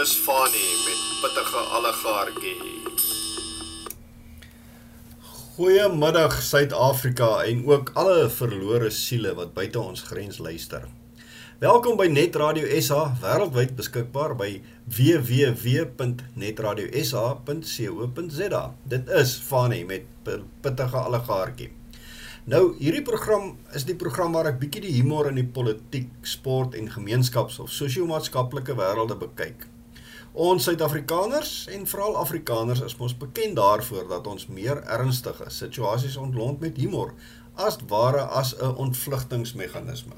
is Fanny met pittige allegaartjie. Goeiemiddag Suid-Afrika en ook alle verlore siele wat buite ons grens luister. Welkom by Net Radio SA, wêreldwyd beskikbaar by www.netradiosa.co.za. Dit is Fanny met pittige allegaartjie. Nou, hierdie program is die program waar ek bietjie die humor in die politiek, sport en gemeenskaps- of sosio-maatskaplike wêrelde bekyk. Ons Suid-Afrikaners en veral Afrikaners is mos bekend daarvoor dat ons meer ernstige situasies ontlont met humor as ware as 'n ontvlugtingsmeganisme.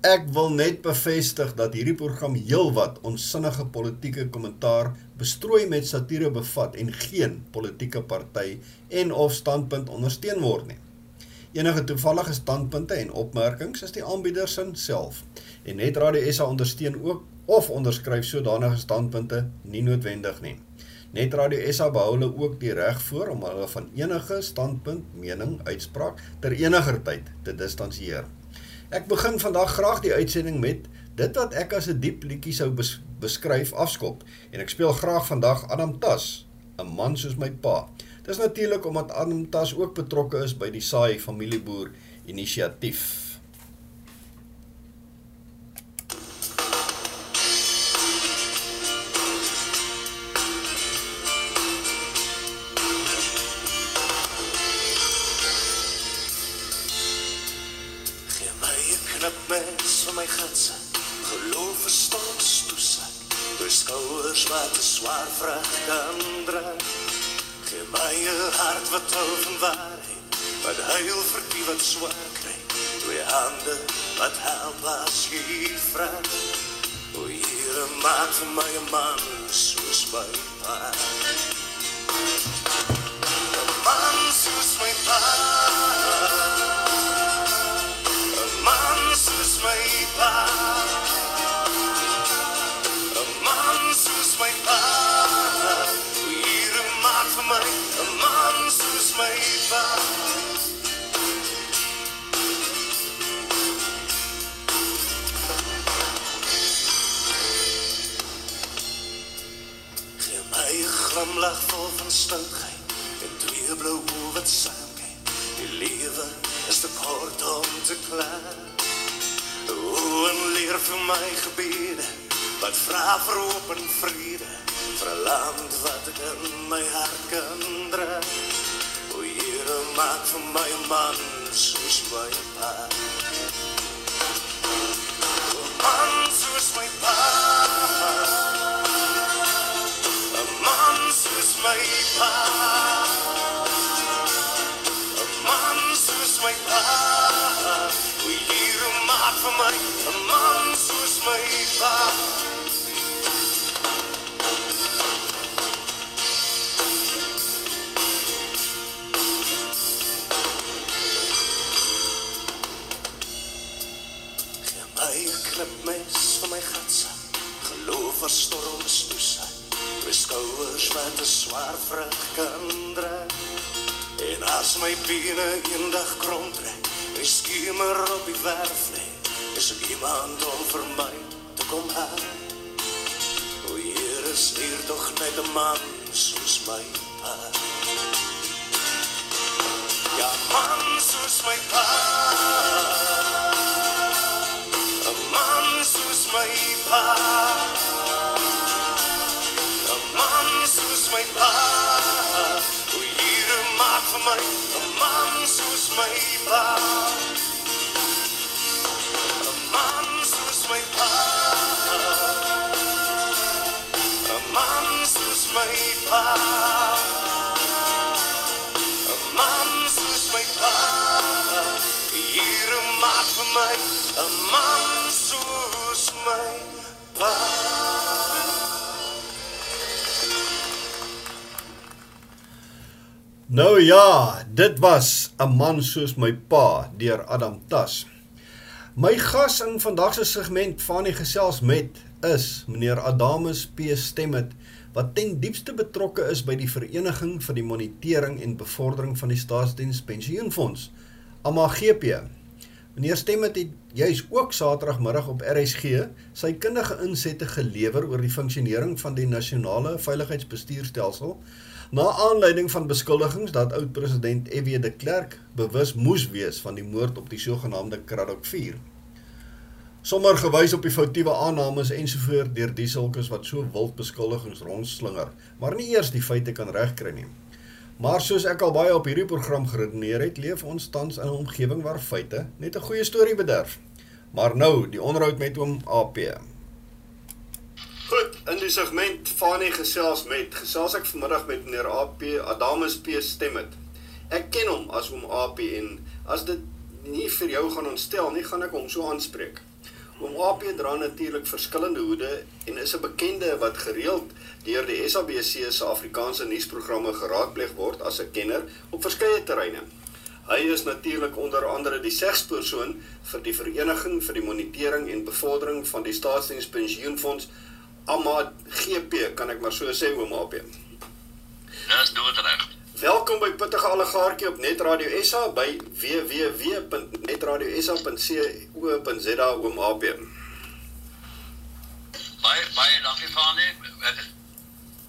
Ek wil net bevestig dat hierdie program heelwat onsinnige politieke kommentaar bestrooi met satire bevat en geen politieke party en of standpunt ondersteun word nie. Enige toevallige standpunte en opmerkings is die aanbieder se self. En Net Radio SA ondersteun ook of onderskryf sodanige standpunte nie noodwendig nie. Net Radio SA behou hulle ook die reg voor om hulle van enige standpunt, mening, uitspraak ter eniger tyd te distansieer. Ek begin vandag graag die uitsending met dit wat ek as 'n diep liedjie sou bes beskryf afskop en ek speel graag vandag Adam Tas, 'n man soos my pa. Dis natuurlik omdat Adam Tas ook betrokke is by die Saai familieboer inisiatief. Wat hou van waarheid, wat huil vir die wat zwaar kry, twee hande wat help as jy vraag. O Heere, maak vir my een man soos my pa. Kort om te klaar. O, en leer vir my gebede wat vraag vir hoop en vrede vir 'n land wat ek in my hart kan dra. O Here, maak vir my man soos my pa. O man soos my pa. 'n Man soos my pa. Vir my 'n man soos my pa. Knipmes van my gatsa. Geloof vir storm stoesa. My skouers wat 'n swaar vrug kan dra. En as my bene eendag krom trek, my skemer op die werf lê, is iemand om vir my te kom haal. O Here, stuur tog net 'n man soos my pa. Ja, man soos my pa. 'n man soos my pa. 'n man soos my pa. O Here, maak vir my 'n man soos my pa. My pa. man soos my pa. Here maak vir my 'n man soos my pa. Nou ja, dit was 'n man soos my pa deur Adam Tas. My gas in vandag se segment van die gesels met is meneer Adamus P Stemmet wat ten diepste betrokke is by die vereniging vir die monitering en bevordering van die staatsdiens pensioenfonds, AMAGP. Meneer Stemmet het juis ook Saterdagmiddag op RSG sy kundige insette gelewer oor die funksionering van die nasionale veiligheidsbestuurstelsel na aanleiding van beskuldigings dat oud-president F.W. de Klerk bewus moes wees van die moord op die sogenaamde Kraddock 4. Sommer gewys op die foutiewe aannames ensovoorts deur die sulkes wat so wild beskuldigings rondslinger, maar nie eers die feite kan regkry nie. Maar soos ek al baie op hierdie program geredeneer het, leef ons tans in 'n omgewing waar feite net 'n goeie storie bederf. Maar nou, die onderhoud met oom AP. Goed, in die segment Fanie gesels met, gesels ek vanmiddag met meneer AP Adamus P Stemmet. Ek ken hom as oom AP en as dit nie vir jou gaan ontstel nie, gaan ek hom so aanspreek. Oom AP dra natuurlik verskillende hoede en is 'n bekende wat gereeld deur die SABC se Afrikaanse nuusprogramme geraadpleeg word as 'n kenner op verskeie terreine. Hy is natuurlik onder andere die segspersoon vir die Vereniging vir die Monitering en Bevordering van die Staatsdienspensioenfonds AMA GP, kan ek maar so sê oom AP. Dis doodreg. Welkom by Pittige Allegaartjie op Net Radio SA by www.netradiosa.co.za oom AP. Baie baie dankie Fani. Ek is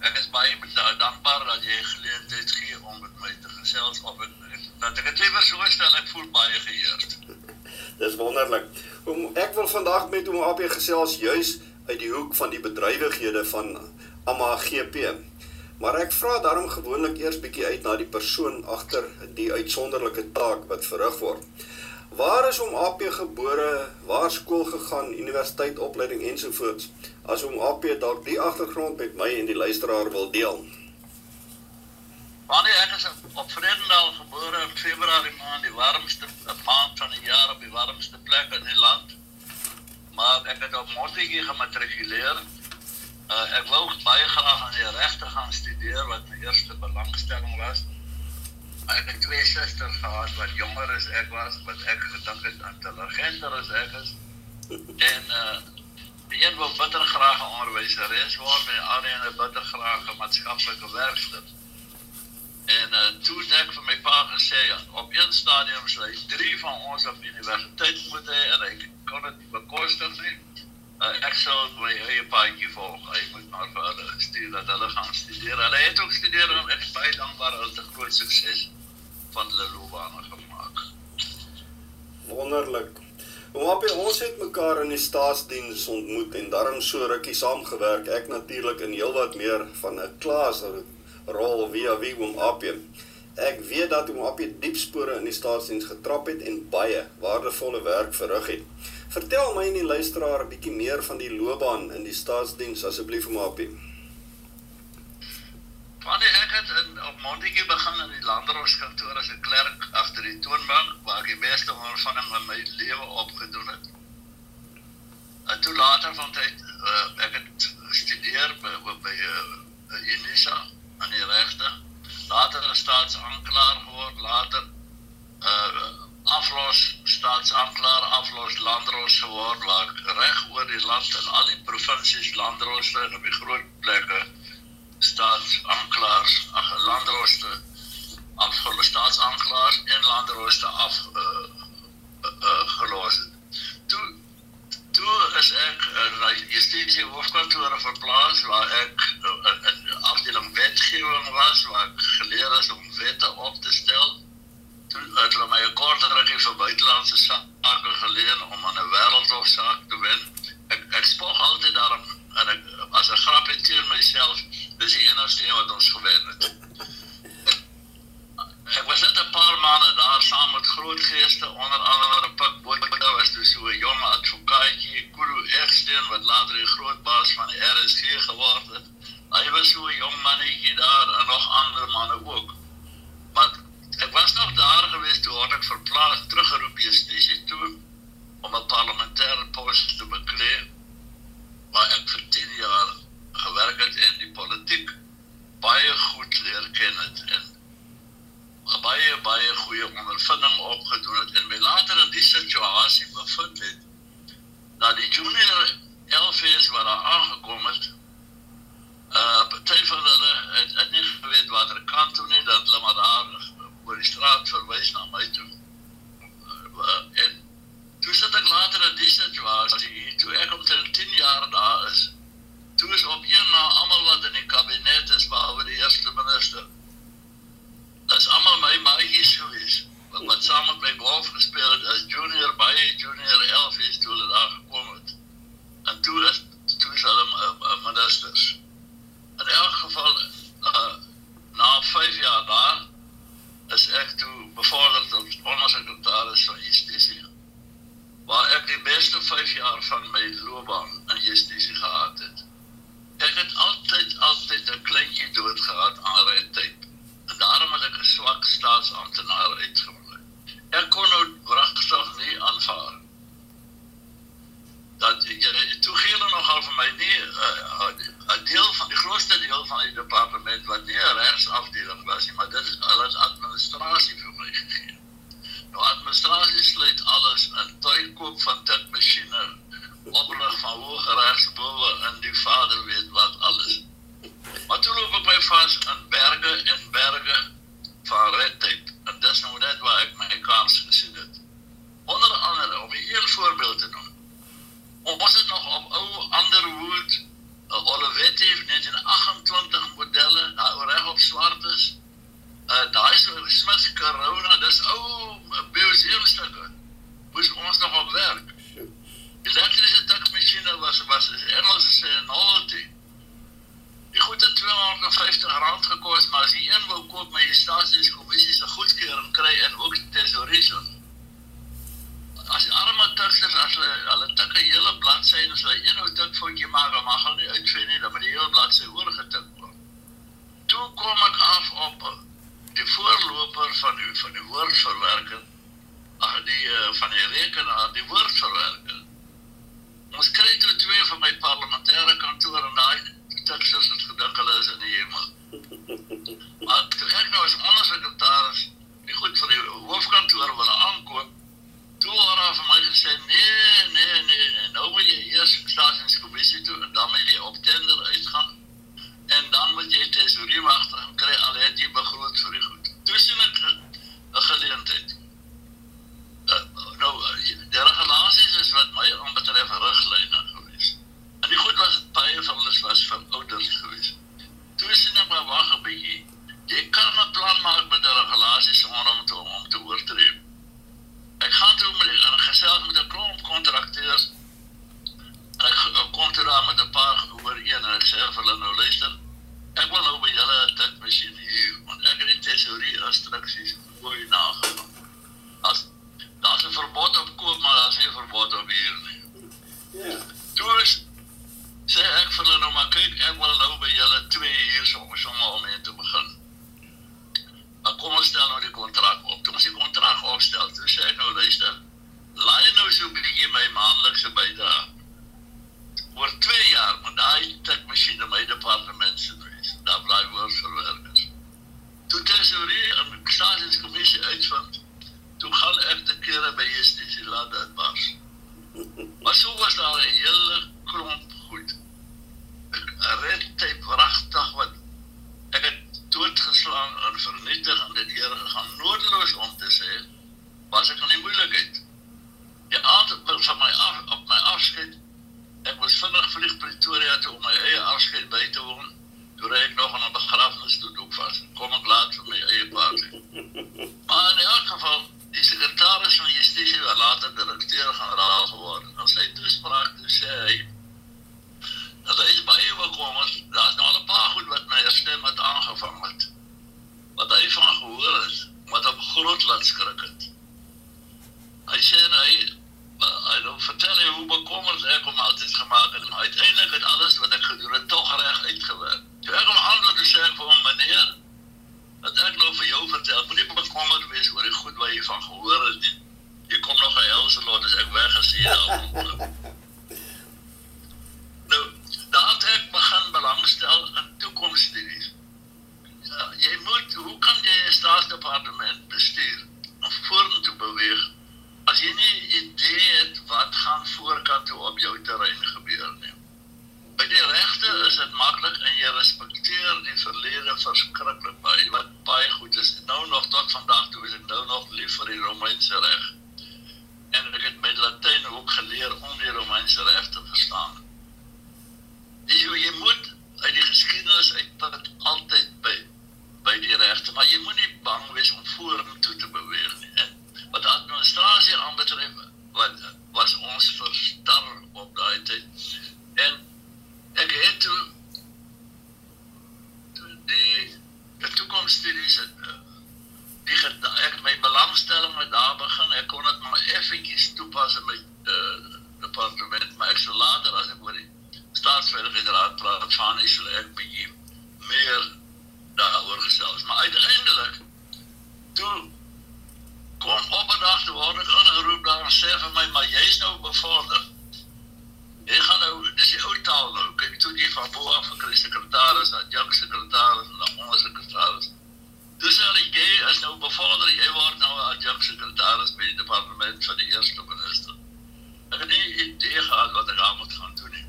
ek is baie dankbaar dat jy geleentheid gee om met my te gesels of ek dat ek dit liewer so stel ek voel baie geëerd. Dis wonderlik. Oom ek wil vandag met oom AP gesels juis uit die hoek van die bedrywighede van AMA GP. Maar ek vra daarom gewoonlik eers bietjie uit na die persoon agter die uitsonderlike taak wat verrig word. Waar is hom AP gebore? Waar skool gegaan? Universiteit opleiding ensovoorts? As hom AP dalk die agtergrond met my en die luisteraar wil deel. Wanneer ek is op Vredendal gebore in Februarie maand, die warmste maand van die jaar op die warmste plek in die land. Maar ek het op Mottetjie gematrikuleer Uh, ek wou baie graag aan die regte gaan studeer wat my eerste belangstelling was. Ek het twee susters gehad wat jonger as ek was, wat ek gedink het intelligenter as ek is. En uh die een wou bitter graag 'n onderwyseres word en die ander een bitter graag 'n maatskaplike werkster. En uh toe het ek vir my pa gesê ja, op een stadium sou hy drie van ons op universiteit moet hê en hy kon dit bekostig nie uh, ek sal my eie paadjie volg. Hy moet maar vir hulle stuur dat hulle gaan studeer. Hulle het ook gestudeer en ek is baie dankbaar het 'n groot sukses van hulle loopbaan gemaak. Wonderlik. Oom ons het mekaar in die staatsdiens ontmoet en daarom so rukkie saamgewerk. Ek natuurlik in heelwat meer van 'n klas rol via wie oom Apie. Ek weet dat oom Apie diep spore in die staatsdiens getrap het en baie waardevolle werk verrig het. Vertel my en die luisteraar 'n bietjie meer van die loopbaan in die staatsdiens asseblief om Appie. Wanneer ek het in op Montetjie begin in die landdroskantoor as 'n klerk agter die toonbank waar ek die beste ondervinding in my lewe opgedoen het. En toe later van tyd uh, ek het gestudeer by by uh, Unisa aan die regte. Later 'n staatsaanklaer geword, later uh aflos staatsaanklaer aflos landros geword waar reg oor die land in al die provinsies landroste en op die groot plekke staatsaanklaers ag landroste afgelos staatsaanklaers en landroste af uh, uh, uh, gelos toe toe is ek na uh, justisie hoofkantoor verplaas waar ek uh, in afdeling wetgewing was waar ek geleer is om wette op te stel toe het hulle my 'n kort rukkie vir buitelandse sake geleen om aan 'n wêreldhof saak te wen. Ek ek spog altyd daarom en ek as 'n grapie teen myself, dis die enigste een wat ons gewen het. Ek was net 'n paar maande daar saam met groot geeste onder andere Pik Botha was toe so 'n jong advokaatjie, Kulu Egsteen wat later die groot baas van die RSG geword het. Hy was so 'n jong mannetjie daar en nog ander manne ook. Maar Ek was nog daar gewees toe word ek verplaas teruggeroep justisie toe om 'n parlementêre pos te beklee waar ek vir 10 jaar 'n staatsdepartement bestuur of vorentoe beweeg as jy nie 'n idee het wat gaan voorkant toe op jou terrein gebeur nie. By die regte is dit maklik en jy respekteer die verlede verskriklik baie wat baie goed is. Nou nog tot vandag toe is ek nou nog lief vir die Romeinse reg. En ek het met Latyn ook geleer om die Romeinse reg te verstaan jy jy moet uit die geskiedenis uitput altyd by by die regte, maar jy moenie bang wees om vorentoe te beweeg nie. En belangstelling met daar begin. Ek kon dit maar effentjies toepas in my uh, departement, maar ek sou later as ek oor die staatsveiligheidsraad praat, van is sal ek bietjie meer daaroor gesels. Maar uiteindelik toe kom op 'n dag toe word ek aangeroep daar en sê vir my, maar jy's nou bevorder. Jy gaan nou, dis die ou taal nou. Kyk toe jy van bo af gekry sekretaris, adjunkt sekretaris en dan onder sekretaris. Dis al die gay as nou bevorder, jy word nou 'n adjunkt sekretaris by die departement van die eerste minister. Ek het nie idee gehad wat ek aan moet gaan doen nie.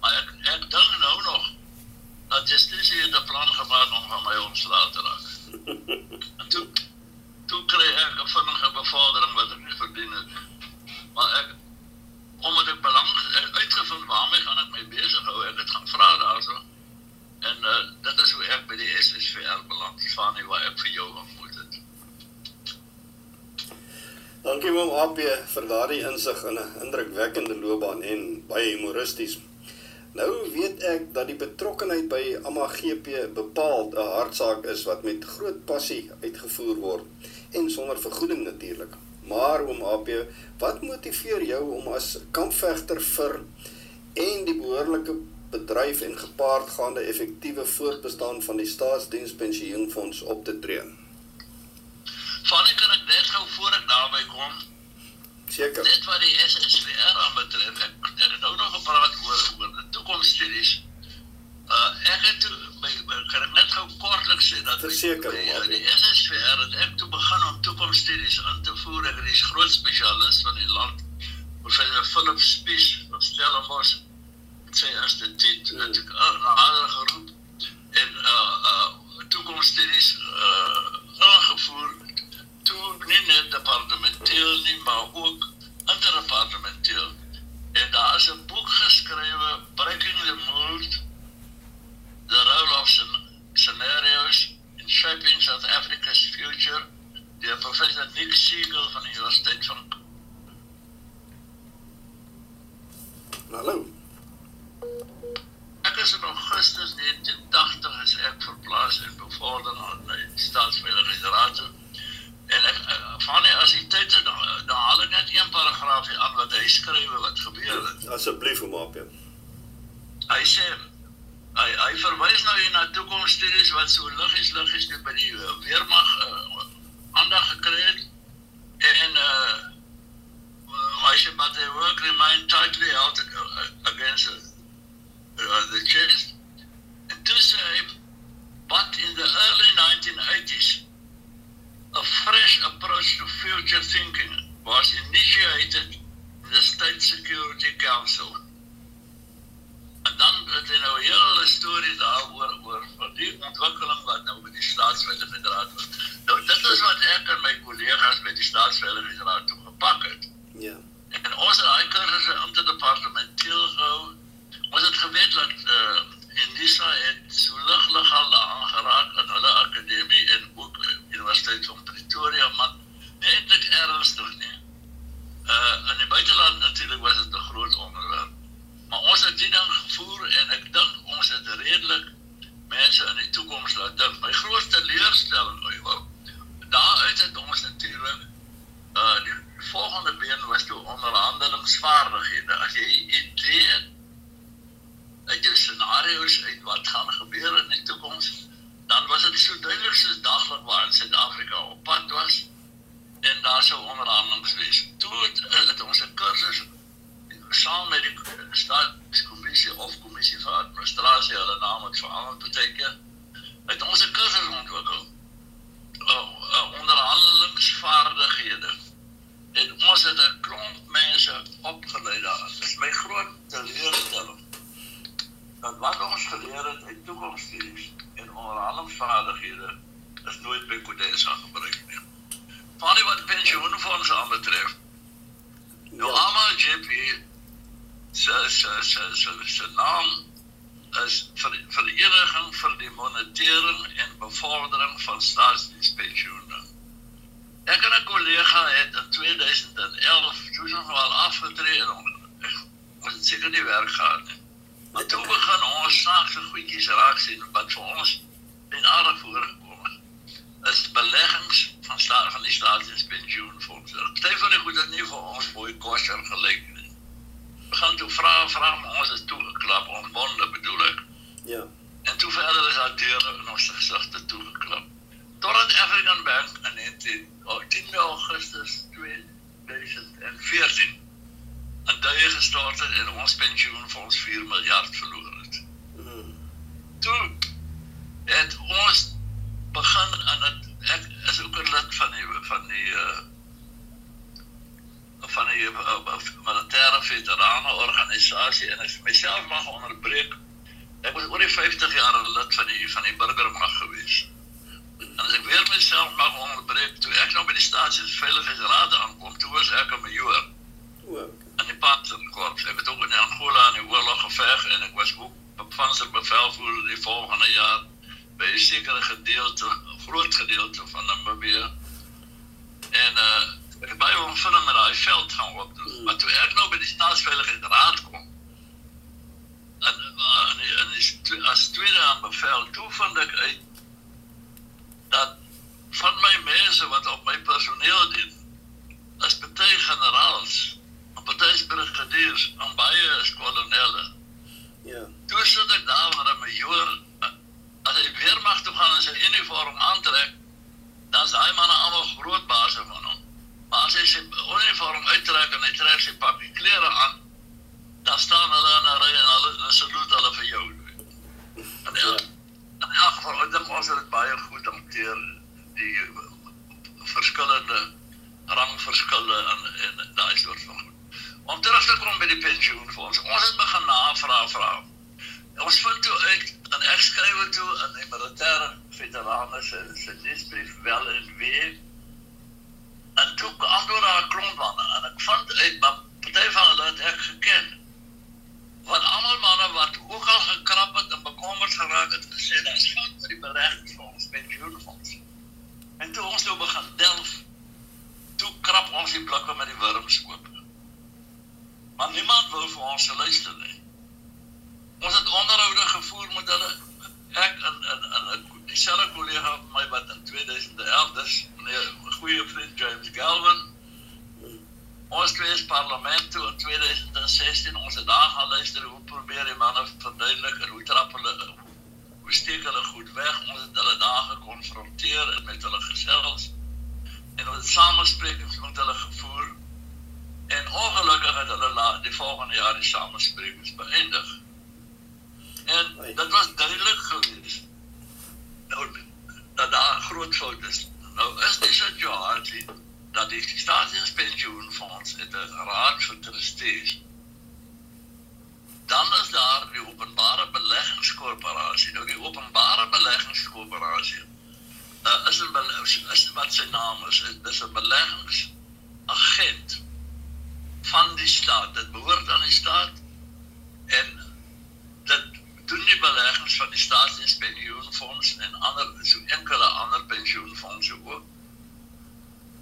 Maar ek ek dink nou nog dat justisie het 'n plan gemaak om van my ontslae te raak. en toe toe kry ek 'n vinnige bevordering wat ek nie verdien het. Maar ek omdat ek belang uitgevind waarmee gaan ek my besig hou, ek het gaan vra daarso. En uh, dit is hoe ek by die SSVR beland, van die waar ek vir jou ontmoet het. Dankie oom AP vir daardie insig in 'n indrukwekkende loopbaan en baie humoristies. Nou weet ek dat die betrokkeheid by AMAGP bepaald 'n hartsaak is wat met groot passie uitgevoer word en sonder vergoeding natuurlik. Maar oom AP, wat motiveer jou om as kampvegter vir en die behoorlike bedryf en gepaardgaande effektiewe voortbestaan van die staatsdienspensioenfonds op te tree. Van ek kan ek net gou voor ek daarby kom. Seker. Dit wat die SSVR aanbetref, ek, ek het nou nog gepraat oor oor die toekomsstudies. Uh ek het toe by kan ek net gou kortliks sê dat Verseker, by, maar- by die SSVR het ek toe begin om aan te voer. Ek is groot spesialis van die land. Professor Philip Spies van Stellenbosch sy instituut het ek uh, nader geroep en uh uh toekomsstudies uh aangevoer toe nie net departementeel nie maar ook interdepartementeel en daar is 'n boek geskrywe Breaking the Mold the role of scen- scenarios in shaping South Africa's future deur professor Nick Siegel van die Universiteit van Hallo. Ek is in Augustus 1980 is ek verplaas en bevorder na die Staatsveiligheidsraad toe. En ek eh, van die as die tyd dan dan haal ek net een paragraafie aan wat hy skryf wat gebeur het. Asseblief oom AP. Hy sê hy hy verwys nou hier na toekomsstudies wat so liggies liggies net by die weermag uh, aandag gekry het en uh hy sê but they work remain tightly held uh, against uh, the chest. And to say but in the early 1980s a fresh approach to future thinking was initiated in the State Security Council En dan het hy nou 'n hele storie daaroor oor van die ontwikkeling wat nou met die staatsveiligheidsraad was. Nou dit is wat ek en my kollegas met die staatsveiligheidsraad toe gepak het. Ja. En ons het daai kursusse interdepartementeel gehou. Ons het geweet dat eh uh, Indisa het so lig lig al daaraan geraak in hulle akademie en ook uh, Universiteit van Pretoria, maar nie eintlik ernstig nie. Uh in die buiteland natuurlik was dit 'n groot onderwerp. Maar ons het die ding gevoer en ek dink ons het redelik mense in die toekoms laat dink. My grootste leerstelling, oei, wou. Daaruit het ons natuurlik uh die volgende been was toe onderhandelingsvaardighede. As jy idee het uit jou scenario's uit wat gaan gebeur in die toekoms, dan was dit so duidelik soos daglik waar in Suid-Afrika op pad was en daar sou onderhandelings wees. Toe het, het ons 'n kursus saam met die staatskommissie of kommissie vir administrasie, hulle naam het verander baie keer, het ons 'n kursus ontwikkel. Uh, uh, onderhandelingsvaardighede. En ons het 'n klomp mense navraag vra. Ons vind toe uit en ek skryf toe in die militêre veterane se se nuusbrief wel en weer. En toe antwoord daar 'n klomp manne en ek vind uit maar party van hulle het ek geken. Want almal manne wat ook al gekrap het en bekommerd geraak het gesê dat fout met die beleggingsfonds, pensioenfonds. En toe ons nou begin delf, toe krap ons die blikke met die wurms oop. Maar niemand wil vir ons luister nie. Ons het onderhoude gevoer met hulle. Ek en en en dieselfde kollega van my wat in 2011 dis meneer goeie vriend James Galvin. Ons twee is parlement toe in 2016. Ons het daar gaan luister hoe probeer die manne verduidelik en hoe trap hulle hoe steek hulle goed weg. Ons het hulle daar gekonfronteer en met hulle gesels. En ons het samesprekings met hulle gevoer. En ongelukkig het hulle la, die volgende jaar die samesprekings beëindig. En dit was duidelik geweest nou dat daar 'n groot fout is. Nou is die situasie dat die staatspensioenfonds het 'n raad vir trustees. Dan is daar die openbare beleggingskorporasie. Nou die openbare beleggingskorporasie uh, is 'n is wat sy naam is, is 'n beleggingsagent van die staat. Dit behoort aan die staat en dit doen die beleggings van die staatspensioenfonds en ander so enkele ander pensioenfondse ook.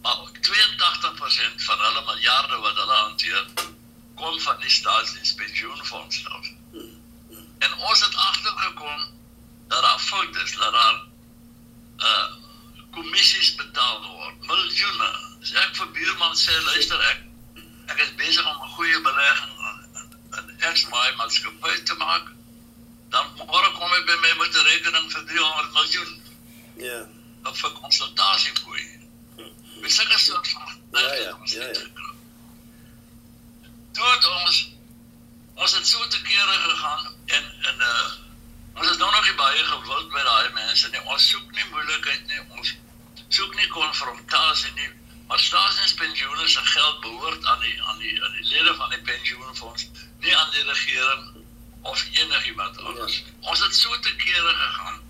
Maar 82% van hulle miljarde wat hulle hanteer, kom van die staatspensioenfonds af. En ons het agtergekom dat daar fout is, dat daar uh kommissies betaal word, miljoene. As ek vir buurman sê, luister ek ek is besig om 'n goeie belegging in X my maatskappy te maak, dan môre kom hy by my met 'n rekening vir 300 miljoen Ja. of vir konsultasiefooi. Dis sulke soort van Ja, ja, ja, ja. Toe het ons ons het so te kere gegaan en en uh ons is nou nog nie baie gewild met daai mense nie. Ons soek nie moeilikheid nie. Ons soek nie konfrontasie nie. Maar staatspensioene se geld behoort aan die aan die aan die lede van die pensioenfonds, nie aan die regering of enigiemand anders. Ja. Ons het so te kere gegaan.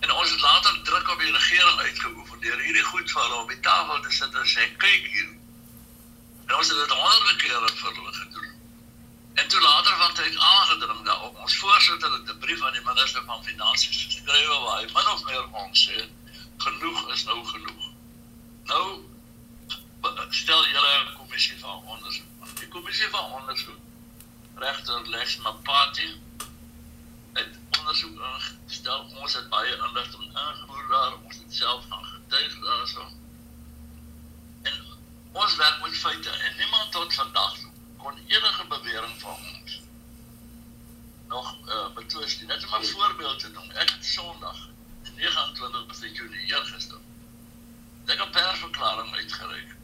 En ons het later druk op die regering uitgeoefen deur hierdie goed vir hulle op die tafel te sit en sê kyk hier. En ons het dit honderde kere vir hulle gedoen. En toe later van tyd aangedring daarop. Ons voorsitter het 'n brief aan die minister van Finansies geskryf waar hy min of meer ons sê genoeg is nou genoeg. Nou stel julle 'n kommissie van ondersoek. Die kommissie van ondersoek regter Lex Mapati het ondersoek ingestel. Ons het baie inligting ingevoer daar. Ons het self gaan getuig daarso. ons werk met feite en niemand tot vandag kon enige bewering van ons nog uh, betwis nie. Net om 'n voorbeeld te noem. Ek het Sondag 29 Junie eergister. Ek het 'n persverklaring uitgereik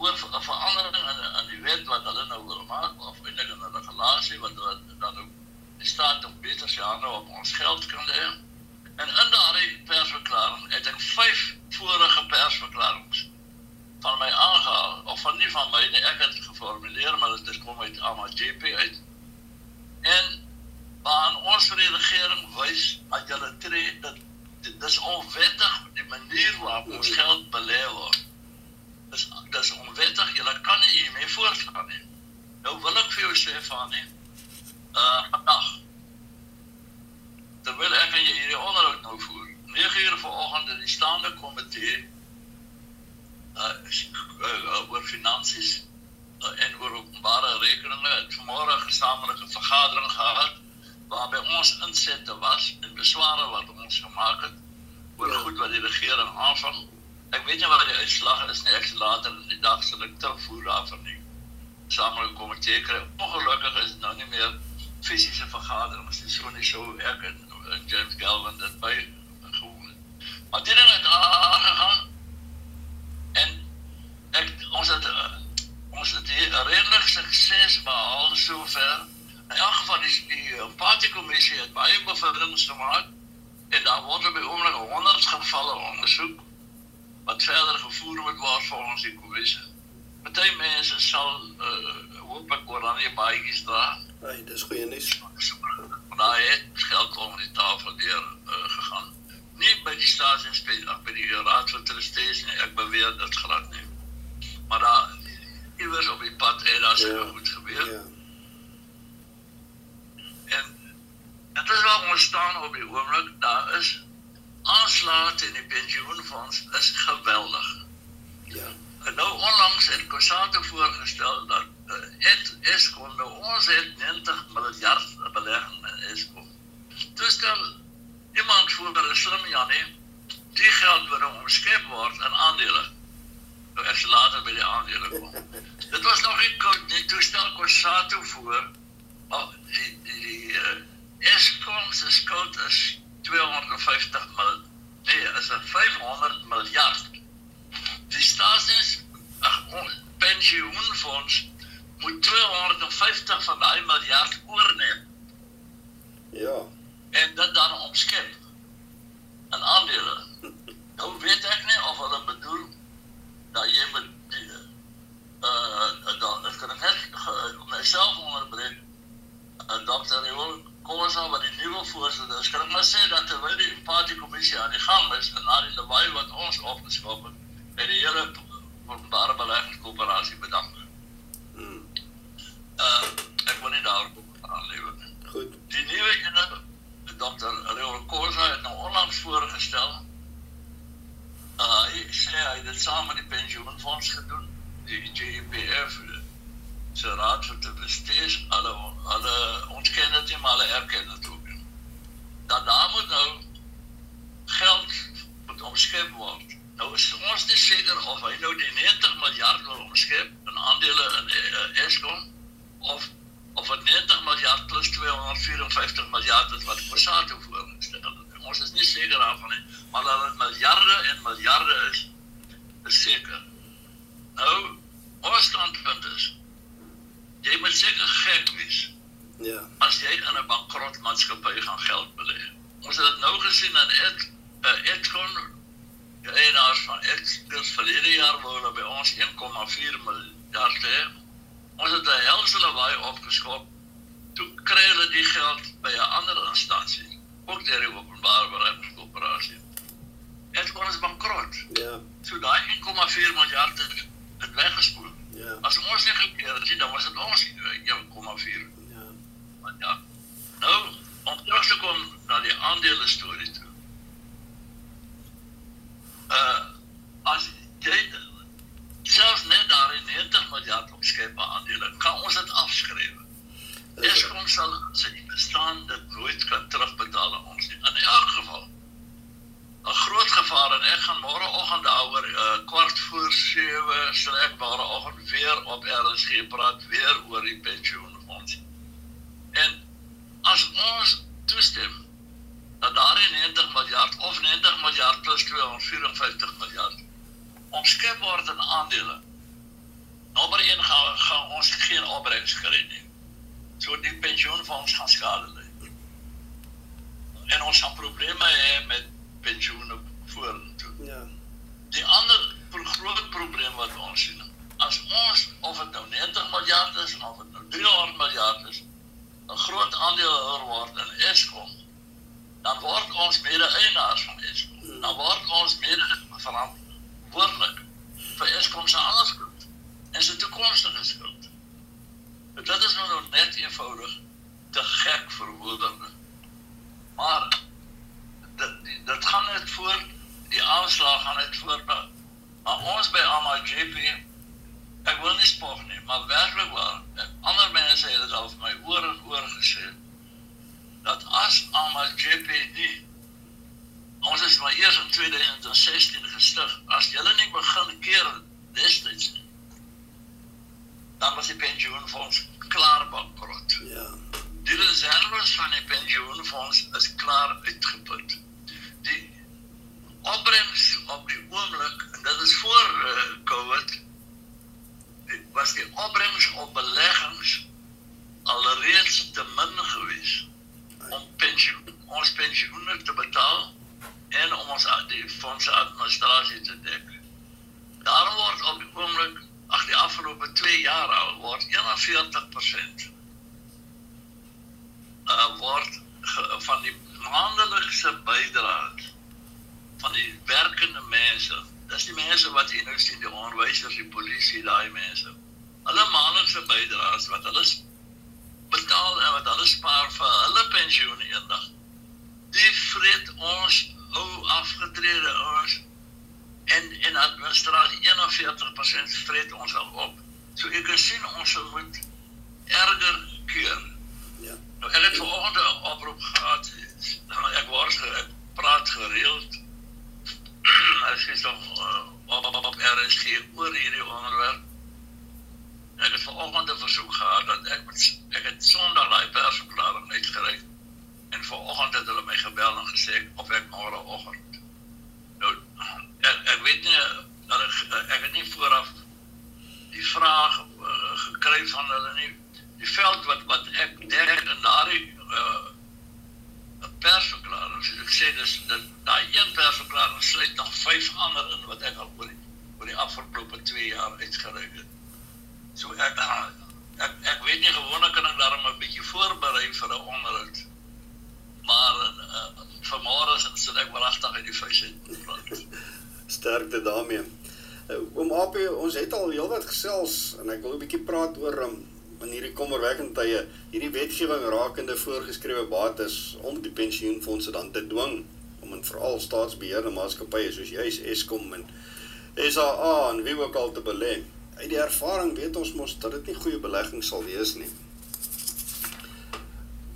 oor 'n verandering in in die wet wat hulle nou wil maak of eintlik in 'n regulasie wat dan nou die staat om beter se hande op ons geld kan lê. En in daardie persverklaring het ek vyf vorige persverklaringe van my aangehaal of van nie van my nie ek het geformuleer maar dit kom uit AMAJP uit. En aan ons regering wys dat julle tree dat dit is onwettig die manier waarop ons geld belê word dis dis onwettig julle kan nie hiermee voortgaan nie nou wil ek vir jou sê van nie uh vandag terwyl ek en jy hierdie onderhoud nou voer 9 uur vanoggend in die staande komitee uh, uh oor finansies uh, en oor openbare rekeninge het vanmôre 'n gesamentlike vergadering gehad waarby ons insette was en besware wat ons gemaak het oor ja. goed wat die regering aanvang. Ek weet nie wat die uitslag is nie. Ek sal later in die dag sal ek terugvoer daarvan nie. Samelike komitee kry. Ongelukkig is nou nie meer fisiese vergaderings. Dit is so nie so ek en, James Galvin dit by gewoon. Maar dit het aangegaan en ek ons het uh, ons het redelik sukses behaal sover. In elk geval is die eh, partykommissie het baie bevindinge gemaak en daar word by oomblik honderde gevalle ondersoek wat verder gevoer moet word ons die kommissie. Party mense sal uh, hopelik oor aan die baadjies dra. Hey, dis goeie nuus. Maar hy het geld om die tafel deur uh, gegaan. Nie by die staatsinspekteur, by die raad van trustees nie. Ek beweer dit glad nie. Maar daar iewers op die pad en daar se ja. goed gebeur. Ja. En dit is waar ons staan op die oomblik. Daar is aanslae in die pensioenfonds is geweldig. Ja. En nou onlangs het Kosato voorgestel dat uh, Eskom nou ons het 90 miljard belegging in Eskom. Dis dan iemand voor 'n slim Janie die geld word omskep word in aandele. Nou ek sal later by die aandele kom. Dit was nog nie kort nie. Toe stel Kosato voor, maar die die, die uh, Eskom se skuld is 250 miljard. Nee, is 'n 500 miljard. Die staatsdiens ag pensioenfonds moet 250 van daai miljard oorneem. Ja. En dit dan omskep in aandele. Nou weet ek nie of hulle bedoel dat jy met die uh dan ek kan net myself onderbreek. En dokter Rewol Kosa wat die nuwe voorsitter is, kan ek maar sê dat terwyl die partykommissie aan die gang is en na die lawaai wat ons opgeskop het, het die hele openbare beleggingskoöperasie bedank. Uh ek wil nie daarop aanlewe nie. Goed. Die nuwe ene Dr. Leo Kosa het nou onlangs voorgestel. Uh hy sê hy het dit saam met die pensioenfonds gedoen, die JPF se raad vir te bestees alle alle ons ken dit nie maar hulle erken dit ook. Dat daar moet nou geld moet omskep word. Nou is ons nie seker of hy nou die 90 miljard wil omskep in aandele in Eskom of of wat 90 miljard plus 254 miljard is wat Kosato voorgestel het. Ons is nie seker daarvan nie, maar dat dit miljarde en miljarde is, is seker. Nou, ons standpunt is jy moet seker gek wees. Ja. As jy in 'n bankrot maatskappy gaan geld belê. Ons het dit nou gesien in et uh, Etcon en ons van et dis verlede jaar wou hulle by ons 1,4 miljard hê. Ons het 'n helse lawaai opgeskop. Toe kry hulle die geld by 'n ander instansie, ook deur die openbare bedryfskoöperasie. Etcon is bankrot. Ja. So daai 1,4 miljard het weggespoel. Ja. As ons nie, dan was dit ons 1,4. Ja. Maar ja. Nou, om terug te kom na die aandele storie polisie, daai mense. Hulle maandelikse bydraes wat hulle betaal en wat hulle spaar vir hulle pensioen eendag. Die vreet ons ou afgetrede ouers en en administrasie 41% vreet ons al op. So ek kan sien ons moet erger keur. Ja. Nou ek het vanoggend 'n oproep gehad. Ek word ek praat gereeld. Ek sê so op RSG oor hierdie onderwerp. Ek het vanoggend 'n versoek gehad dat ek met ek het Sondag daai persverklaring uitgereik en vanoggend het hulle my gebel en gesê of ek môreoggend. Nou ek, ek weet nie dat ek ek het nie vooraf die vraag uh, gekry van hulle nie die veld wat wat ek dek in daardie uh persverklaring so ek sê dis dat daai een persverklaring sluit nog vyf ander in wat ek al oor die oor die afgelope 2 jaar uitgereik het. So ek ek ek weet nie gewoonlik kan ek daarom 'n bietjie voorberei vir 'n onderhoud. Maar uh, vanmôre sit ek wragtig uit die vuis uit. Sterkte daarmee. Uh, oom Apie, ons het al heelwat gesels en ek wil 'n bietjie praat oor um, in hierdie kommerwekkende tye hierdie wetgewing rakende voorgeskrewe bates om die pensioenfonde dan te dwing om in veral staatsbeheerde maatskappye soos juis Eskom en SAA en wie ook al te belê. Uit die ervaring weet ons mos dat dit nie goeie belegging sal wees nie.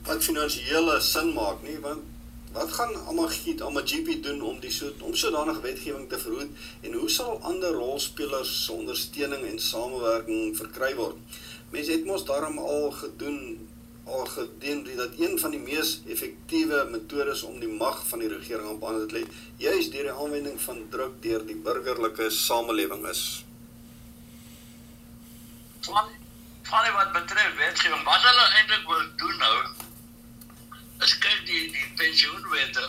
Wat finansiële sin maak nie, want wat gaan Amagiet, Amagipi doen om die so om sodanige wetgewing te verhoed en hoe sal ander rolspelers se ondersteuning en samewerking verkry word? Mense het mos daarom al gedoen al gedien dat een van die mees effektiewe metodes om die mag van die regering op aan te lê, juis deur die aanwending van druk deur die burgerlike samelewing is. Van van wat betref wetgewing, wat hulle eintlik wil doen nou is kyk die die pensioenwette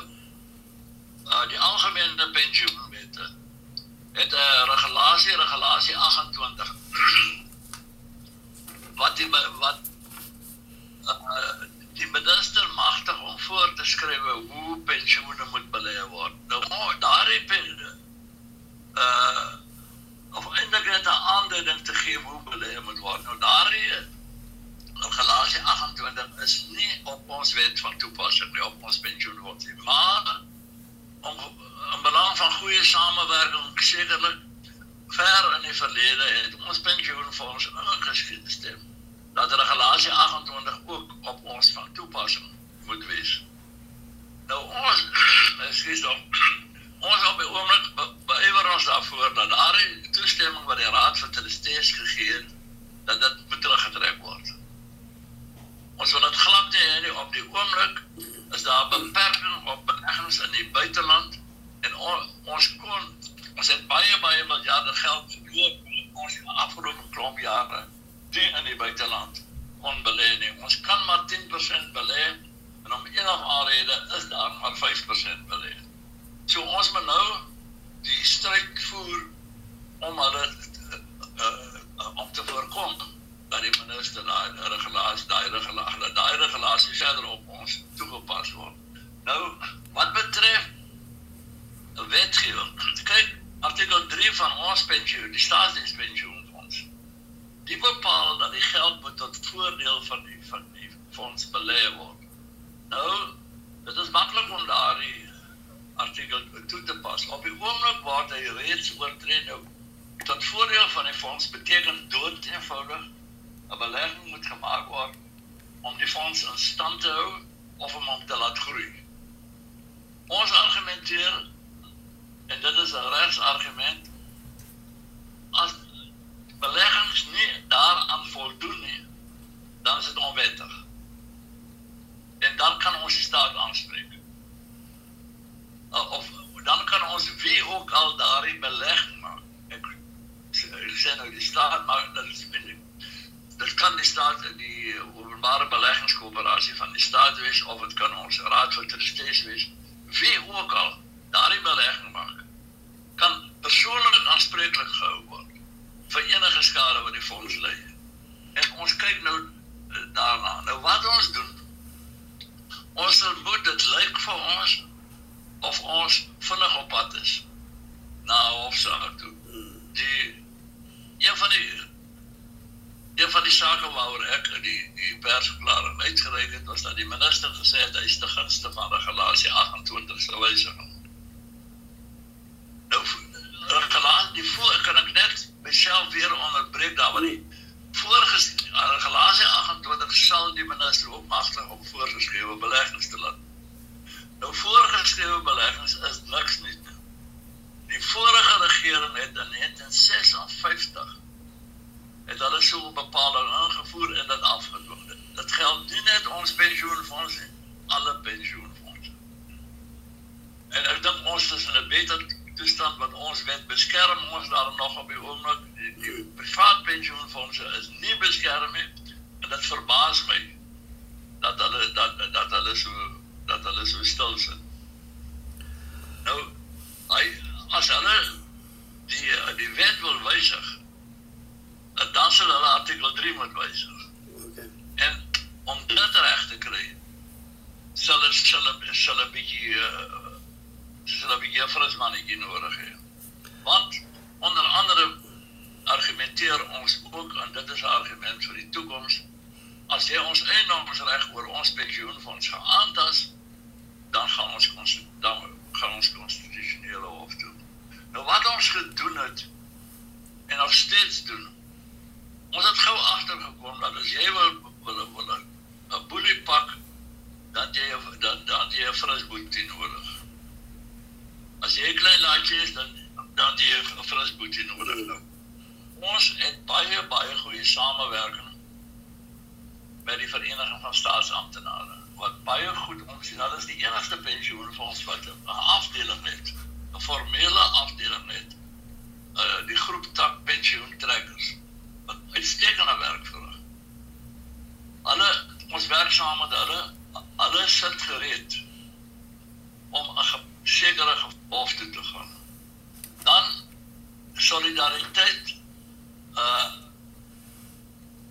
uh die algemene pensioenwette het 'n uh, regulasie regulasie 28 wat die wat uh, die minister magtig om voor te skryf hoe pensioene moet belê word. Nou daardie uh of eintlik net 'n aanduiding te gee hoe belê moet word. Nou daardie regulasie 28 is nie op ons wet van toepassing nie op ons pensioenwet nie. Maar om in belang van goeie samewerking sekerlik ver in die verlede het ons pensioenfonds ingestem dat regulasie 28 ook op ons van toepassing moet wees. Nou ons, ekskuus dan, ons op die oomblik be- beywer ons daarvoor dat daardie toestemming wat die Raad vir Trustees gegee het, dat dit moet teruggetrek word. Ons wil dit glad hê nie op die oomblik is daar beperking op beleggings in die buiteland en on, ons kon ons het baie baie miljarde geld verloor ons die afgelope klomp jare nie in die buiteland kon belê nie. Ons kan maar 10% belê en om een of ander rede is daar maar 5% belê. So ons moet nou die stryd voer om hulle uh, om te voorkom dat die minister daai regulasie daai regulasie daai regulasie verder op ons toegepas word. Nou wat betref wetgewing. Kyk, artikel 3 van ons pensioen, die staatsdienspensioenfonds. Die bepaal dat die geld moet tot voordeel van die van die fonds belê word. Nou, dit is maklik om daardie artikel toe te pas. Op die oomblik waar hy reeds oortree nou tot voordeel van die fonds beteken dood eenvoudig 'n belegging moet gemaak word om die fonds in stand te hou of om hom te laat groei. Ons argumenteer en dit is 'n regsargument as beleggings nie daaraan voldoen nie, dan is dit onwettig. En dan kan ons die staat aanspreek. Uh, Of dan kan ons wie ook al daardie belegging maak. Ek sê ek sê nou die staat maar dit is dit kan die staat die openbare beleggingskoöperasie van die staat wees of dit kan ons raad van trustees wees. Wie ook al daardie belegging maak kan persoonlik aanspreeklik gehou word vir enige skade wat die fonds ly. En ons kyk nou eh, daarna. Nou wat ons doen ons sal moet dit lyk vir ons of ons vinnig op pad is na hofsaak toe. Die een van die een van die sake waaroor ek die die persverklaring uitgereik het was dat die minister gesê het hy is te gunste van regulasie 28 se wysiging. Nou regulasie die voor kan ek net myself weer onderbreek daar want die vorige regulasie 28 sal die minister ook magtig om voorgeskrewe beleggings te laat. Nou voorgeskrewe beleggings is niks nie. Die vorige regering het in 1956 het hulle so 'n bepaling ingevoer en dit afgedwing. Dit, geld nie net ons pensioenfonds nie, alle pensioenfondse. En ek dink ons is in 'n beter toestand wat ons wet beskerm ons daarom nog op die oomblik. Die, die privaat pensioenfondse is nie beskerm nie en dit verbaas my dat hulle dat dat hulle so dat hulle so stil sit. Nou, hy as hulle die die wet wil wysig, dan sal hulle artikel 3 moet wysig. Okay. En om dit reg te kry, sal hulle sal hulle 'n bietjie uh, 'n bietjie 'n fris mannetjie nodig hê. Want onder andere argumenteer ons ook en dit is 'n argument vir die toekoms as jy ons eienaarsreg oor ons pensioenfonds geaantas, dan gaan ons kons- dan gaan ons konstitusionele hof toe. Nou wat ons gedoen het en nog steeds doen. Ons het gou agtergekom dat as jy wil wil wil 'n boelie pak, dan jy dan dan jy 'n frisboetie nodig. As jy 'n klein laatjie is dan dan jy 'n frisboetie nodig. Nou, ons het baie baie goeie samewerking met die vereniging van staatsamptenare wat baie goed omsien. Hulle is die enigste pensioenfonds wat 'n afdeling het, 'n formele afdeling het. Uh die groep tak pensioentrekkers wat uitstekende werk verrig. Hulle ons werk saam met hulle. Hulle sit gereed om 'n sekere hof toe te gaan. Dan solidariteit uh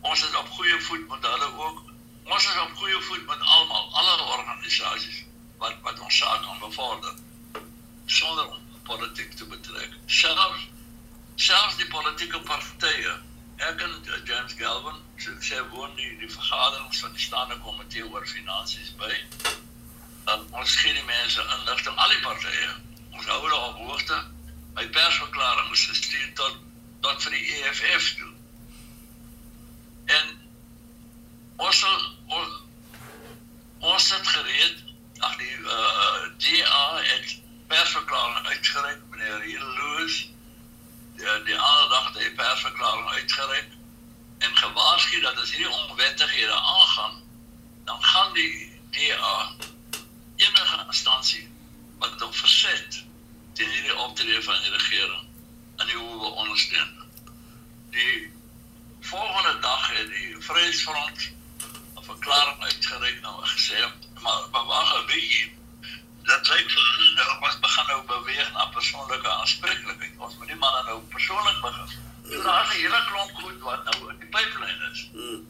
ons is op goeie voet met hulle ook. Ons is op goeie voet met almal, alle organisasies wat wat ons saak kan bevorder sonder om politiek te betrek. Selfs selfs die politieke partye. Ek en James Galvin sê sy woon die die vergaderings van die staande komitee oor finansies by. Dan ons die mense inligting al die partye. Ons hou hulle op hoogte. My persverklaring is gestuur tot tot vir die EFF toe. En ons sal ons, ons het gereed ag die uh, DA het persverklaring uitgereik, meneer Hieloos. Die, die ander dag het hy persverklaring uitgereik en gewaarsku dat as hierdie onwettighede aangaan, dan gaan die DA enige instansie wat hom verset teen hierdie optrede van die regering in die hoewe ondersteun. Die volgende dag het die Vryheidsfront 'n verklaring uitgereik nou gesê, maar maar wag 'n bietjie. Dat lyk vir hulle nou was begin nou beweeg na persoonlike aanspreeklikheid. Ons moet nie maar nou persoonlik begin. So daar's 'n hele klomp goed wat nou in die pipeline is. Mm.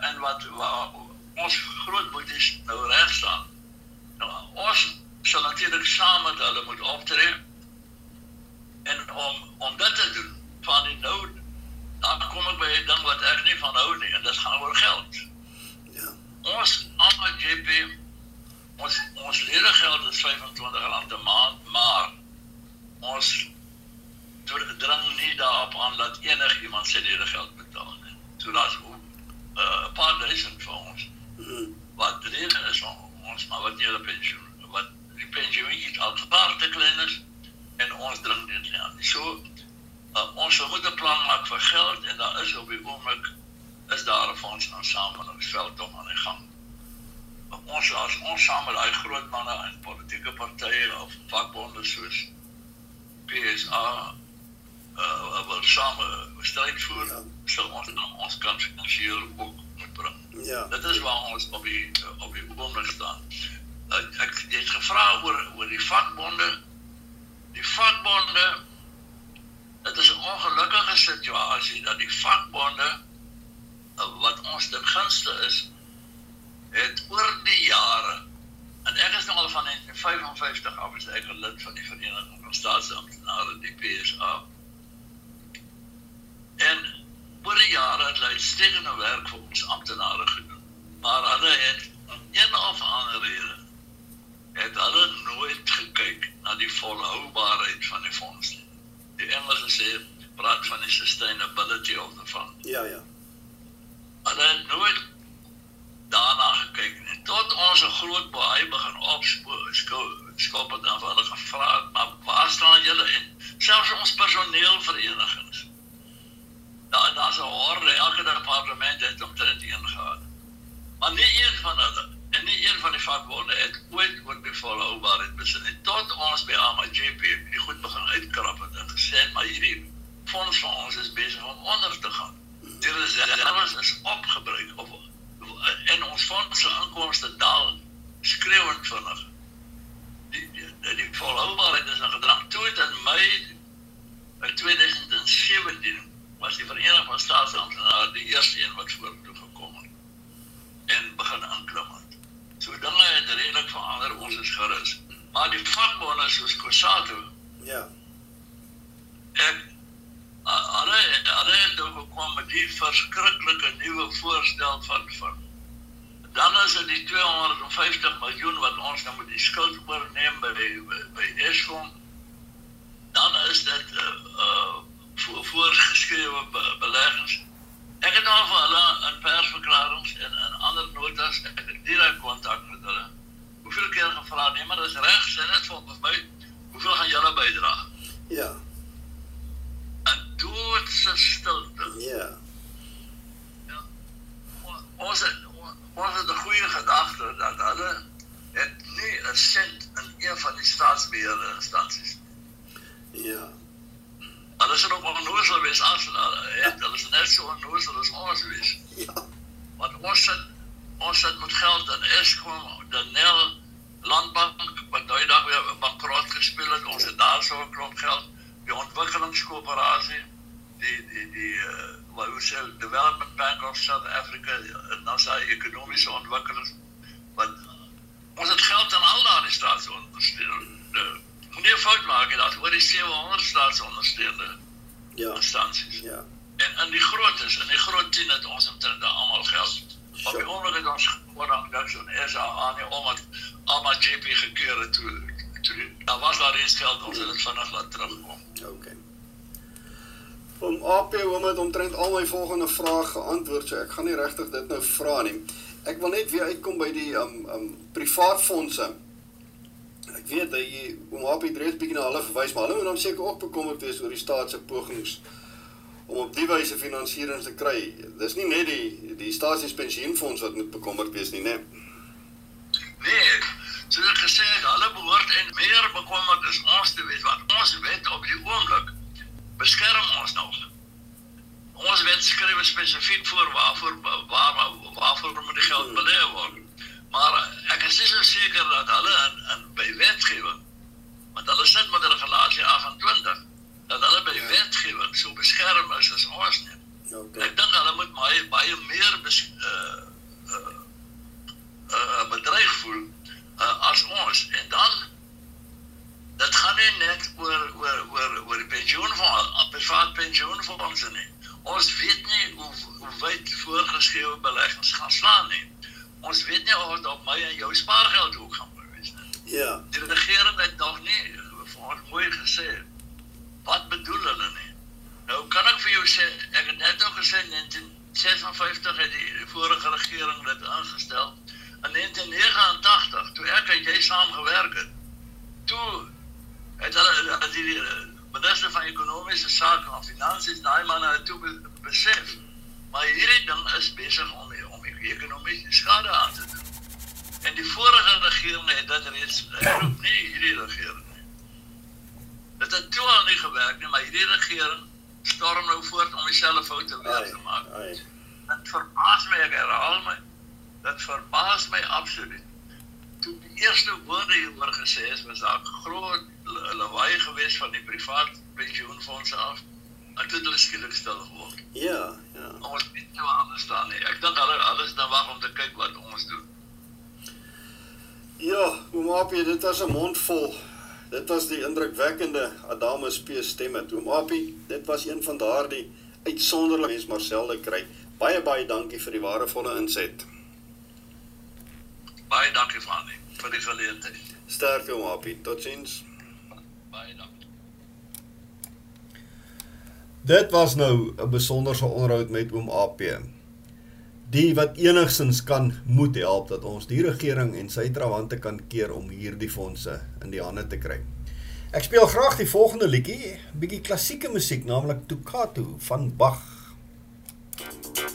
En wat, wat ons groot boeties nou reg staan. Nou ons sal natuurlik saam met hulle moet optree. En om om dit te doen, van die nou dan kom ek by 'n ding wat ek nie van hou nie en dit gaan oor geld. Ja. Ons AMJP ons ons lede geld is R25 'n maand, maar ons dr- dring nie daarop aan dat enigiemand sy lede geld betaal nie. So daar's ook, uh, 'n paar duisend van ons Mm. wat lede is van ons, maar wat nie hulle pensioen wat die pensioen iets al klaar te klein is en ons dring dit aan. So uh, ons moet 'n plan maak vir geld en daar is op die oomblik is daar 'n fonds aan samelingsveld tog aan die gang. Maar ons as ons met daai groot manne in politieke partye of vakbonde soos PSA uh wil same stryd voer, sal ons dan ons kan finansiëel ook bring. Ja. Dit is waar ons op die op die oomblik staan. Ek jy het gevra oor oor die vakbonde. Die vakbonde dit is 'n ongelukkige situasie dat die vakbonde wat ons ten gunste is het oor die jare en ek is nou al van 1955 af as ek 'n lid van die Vereniging van Staatsamptenare die PSA. En oor die jare het hulle uitstekende werk vir ons amptenare gedoen. Maar hulle het om een of ander rede het hulle nooit gekyk na die volhoubaarheid van die fonds nie. Die Engelse sê praat van die sustainability of the fund. Ja, ja. Hulle het nooit daarna gekyk nie. Tot ons 'n groot baai begin opskoop skop het dan hulle gevra, het, maar waar staan julle in? Selfs ons personeelverenigings. Daar daar's 'n horde elke dag parlement het omtrent een gehad. Maar nie een van hulle en nie een van die vakbonde het ooit oor die volhoubaarheid besin nie. Tot ons by AMJP die goed begin uitkrap het en gesê maar hierdie fonds van ons is besig om onder te gaan. Die reserves is opgebruik of en ons fondse inkomste daal skreeuend vinnig. Die die, die volhoubaarheid is in gedrang. Toe het in Mei in 2017 was die Vereniging van Staatsamptenare die eerste een wat vorentoe gekom het en begin aanklim het. So dinge het redelik verander, ons is gerus. Maar die vakbonde soos COSATU Ja. ek hulle hulle het ook gekom met die verskriklike nuwe voorstel van van dan is dit die 250 miljoen wat ons nou moet die skuld oorneem by by, by Eskom dan is dit uh, uh voor, voorgeskrewe be, beleggings ek het al vir hulle in persverklaringe en in ander notas ek het direk kontak met hulle hoeveel keer gevra nee maar dis reg sê net volgens my hoeveel gaan julle bydra Ja. en doodse stilte. Ja. Ons het ons het 'n goeie gedagte dat hulle het nie 'n sent in een van die staatsbeheerde instansies. Ja. Hulle is ook onnoosel wees as hulle het. Hulle is net so onnoosel as ons wees. Ja. Want ons sit ons sit met geld in Eskom, Danel Landbank wat nou dag weer bankrot gespeel het. Ons het daar so 'n klomp geld. Die ontwikkelingskoöperasie, die die die uh, wat hoe sê Development Bank of South Africa, en dan sê ekonomiese ontwikkelings wat ons het geld aan al daardie staatsondersteunende moenie 'n fout maak, dat oor die 700 staatsondersteunende Ja. instansies. Ja. En in die grootes, in die groot 10 het ons omtrent almal geld. Op die oomblik het ons gewoon dat so 'n SA nie omdat almal JP gekeur het toe toe die- daar was daar reeds geld ons het dit vinnig laat terugkom. Okay. Om AP hom het omtrent al my volgende vrae geantwoord, so ek gaan nie regtig dit nou vra nie. Ek wil net weer uitkom by die um um privaat fondse. Weet hy oom Happy het reeds bietjie na hulle verwys, maar hulle moet dan seker ook bekommerd wees oor die staat se pogings om op die wyse finansiering te kry. Dis nie net die die staatspensioenfonds wat moet bekommerd wees nie, né? Nee, soos ek gesê het, hulle behoort en meer bekommerd is ons te wees want ons wet op die oomblik beskerm ons nog. Ons wet skryf spesifiek voor waarvoor waar, waar waarvoor moet die geld belê word. Maar ek is nie so seker dat hulle in, in by wetgewing want hulle sit met regulasie 28 dat hulle by ja. wetgewing so beskerm is as ons nie. Okay. Ek dink hulle moet baie baie meer bes, uh, uh, uh, bedreig voel uh, as ons en dan dit gaan nie net oor oor oor oor die pensioenfonds, privaat pensioenfondse nie. Ons weet nie hoe hoe wyd voorgeskrewe beleggings gaan slaan nie. Ons weet nie of dit op my en jou spaargeld ook gaan wees nie. Ja. Die regering het nog nie vir ons mooi gesê wat bedoel hulle nie. Nou kan ek vir jou sê, ek het net ook gesê in 1956 het die vorige regering dit aangestel. In 1989 toe ek en jy saam gewerk het, toe het hulle die minister van ekonomiese sake en finansies daai manne toe besef maar hierdie ding is besig om die ekonomiese skade aan te doen. En die vorige regering het dit reeds geroep, nie hierdie regering nie. Dit het toe al nie gewerk nie, maar hierdie regering storm nou voort om dieselfde foute weer te maak. Dit verbaas my ek herhaal my. Dit verbaas my absoluut. Toe die eerste woorde hieroor gesê is, was daar groot lawaai geweest van die privaat pensioenfondse af. En toe het hulle skielik stil geword. Ja. Ons weet nie waar anders staan nie. Ek dink hulle alles dan wag om te kyk wat ons doen. Ja, oom Apie, dit was 'n mond vol. Dit was die indrukwekkende Adamus P stemme. Oom Apie, dit was een van daardie uitsonderlike mens Marcel de Kruy. Baie baie dankie vir die waardevolle inset. Baie dankie vir aan vir die geleentheid. Sterkte oom Apie. Totsiens. Baie dankie. Dit was nou 'n besonderse onderhoud met oom AP. Die wat enigstens kan moet help dat ons die regering en sy trawante kan keer om hierdie fondse in die hande te kry. Ek speel graag die volgende liedjie, bietjie klassieke musiek, naamlik Toccata van Bach. Dit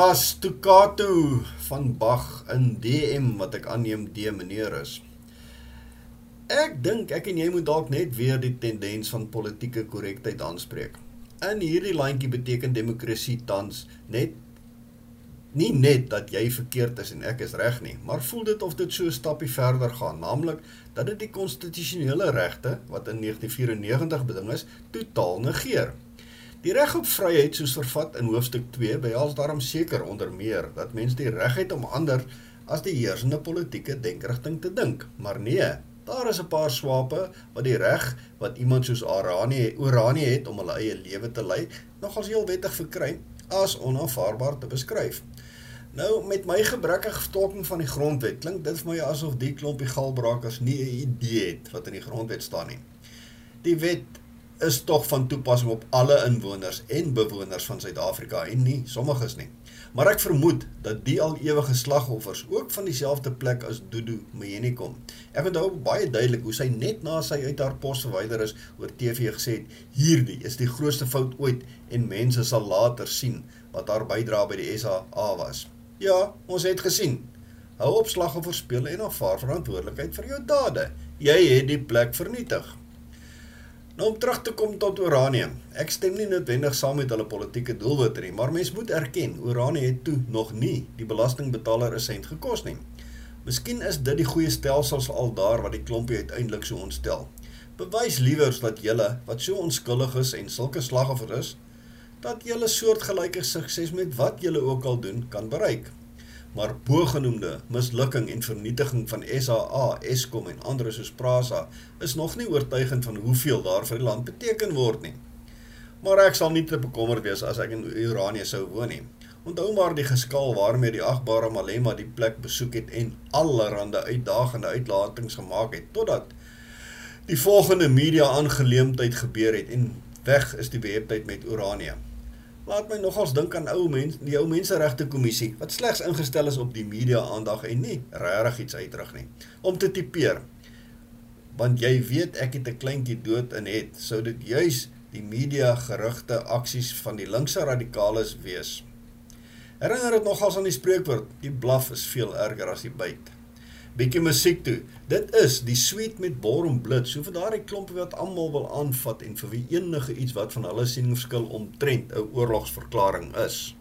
was Staccato van Bach in DM wat ek aanneem D meneer is. Ek dink ek en jy moet dalk net weer die tendens van politieke korrektheid aanspreek. In hierdie landjie beteken demokrasie tans net nie net dat jy verkeerd is en ek is reg nie, maar voel dit of dit so 'n stappie verder gaan, naamlik dat dit die konstitusionele regte wat in 1994 beding is, totaal negeer. Die reg op vryheid soos vervat in hoofstuk 2 behels daarom seker onder meer dat mens die reg het om ander as die heersende politieke denkrigting te dink, maar nee, daar is 'n paar swape wat die reg wat iemand soos Arani Orani het om hulle eie lewe te lei, nogals heel wettig verkry as onaanvaarbaar te beskryf. Nou met my gebrekkige vertolking van die grondwet klink dit vir my asof die klompie galbrakers nie 'n idee het wat in die grondwet staan nie. Die wet is tog van toepassing op alle inwoners en bewoners van Suid-Afrika en nie sommiges nie. Maar ek vermoed dat die al ewige slagoffers ook van dieselfde plek as Dudu Mjeni kom. Ek onthou baie duidelik hoe sy net na sy uit haar pos verwyder is oor TV gesê het: "Hierdie is die grootste fout ooit en mense sal later sien wat haar bydrae by die SAA was." Ja, ons het gesien. Hou op slagoffers speel en aanvaar verantwoordelikheid vir jou dade. Jy het die plek vernietig. Nou om terug te kom tot Oranium. Ek stem nie noodwendig saam met hulle politieke doelwitte nie, maar mens moet erken, Oranium het toe nog nie die belastingbetaler 'n sent gekos nie. Miskien is dit die goeie stelsels al daar wat die klompie uiteindelik so ontstel. Bewys liewers dat julle wat so onskuldig is en sulke slagoffers is, dat julle soortgelyke sukses met wat julle ook al doen kan bereik. Maar bogenoemde mislukking en vernietiging van SAA, Eskom en ander soos Prasa is nog nie oortuigend van hoeveel daar vir die land beteken word nie. Maar ek sal nie te bekommerd wees as ek in Uranië sou woon nie. Onthou maar die geskaal waarmee die agbare Malema die plek besoek het en allerhande uitdagende uitlatings gemaak het totdat die volgende media aangeleentheid gebeur het en weg is die beheptheid met Uranië laat my nogals dink aan ou mense, die ou menseregte kommissie wat slegs ingestel is op die media aandag en nie regtig iets uitrig nie. Om te tipeer. Want jy weet ek het 'n kleintjie dood in het, sou dit juis die media gerugte aksies van die linkse radikales wees. Herinner dit nogals aan die spreekwoord, die blaf is veel erger as die byt bietjie musiek toe. Dit is die sweet met Borum Blitz. So vir daardie klompe wat almal wil aanvat en vir wie enige iets wat van hulle siening verskil omtrent 'n oorlogsverklaring is.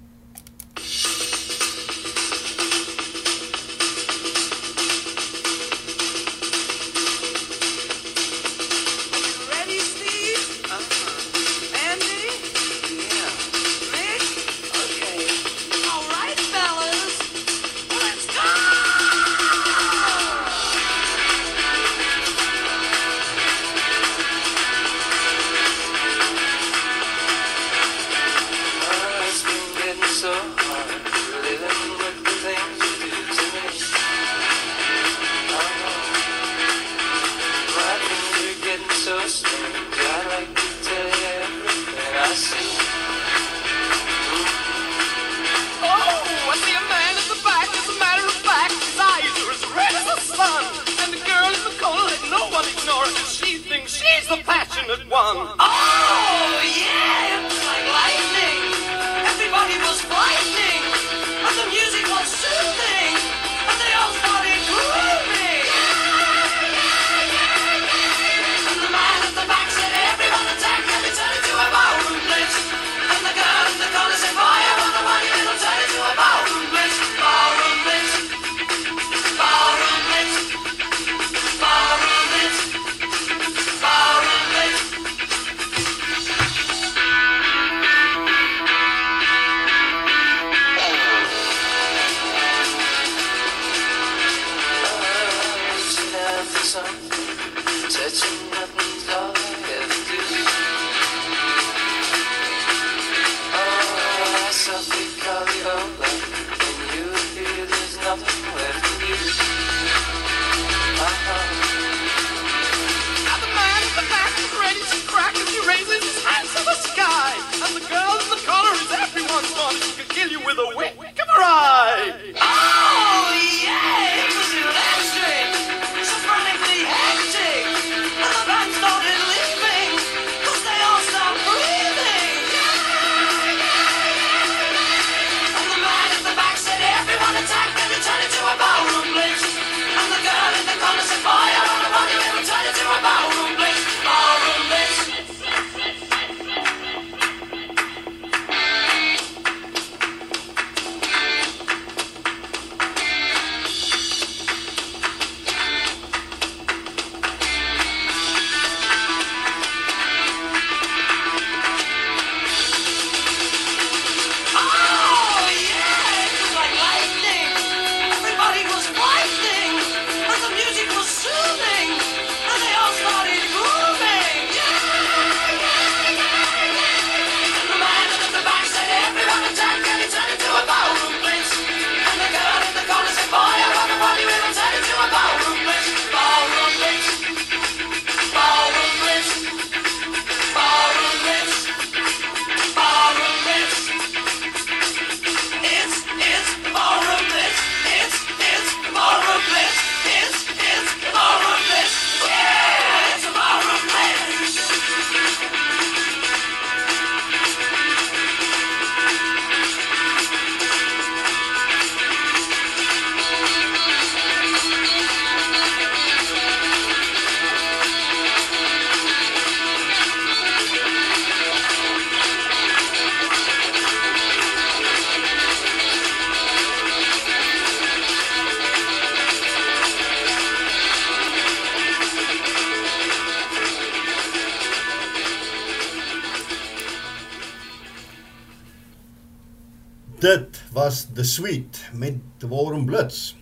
The Sweet met Warren Blitz.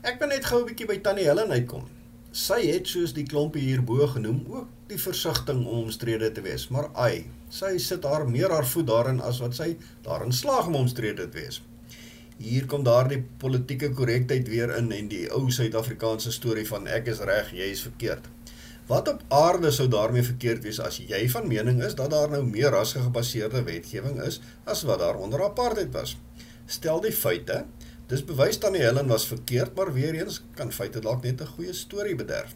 Ek wil net 'n bietjie by Tannie Helen uitkom. Sy het soos die klompie hierbo genoem ook die versigtiging om omstrede te wees, maar ai, sy sit haar meer haar voet daarin as wat sy daarin slaag om omstrede te wees. Hier kom daardie politieke korrektheid weer in en die ou Suid-Afrikaanse storie van ek is reg, jy is verkeerd. Wat op aarde sou daarmee verkeerd wees as jy van mening is dat daar nou meer rasgebaseerde wetgewing is as wat daar onder apartheid was? Stel die feite, dis bewys Tannie Helen was verkeerd, maar weer eens kan feite dalk net 'n goeie storie bederf.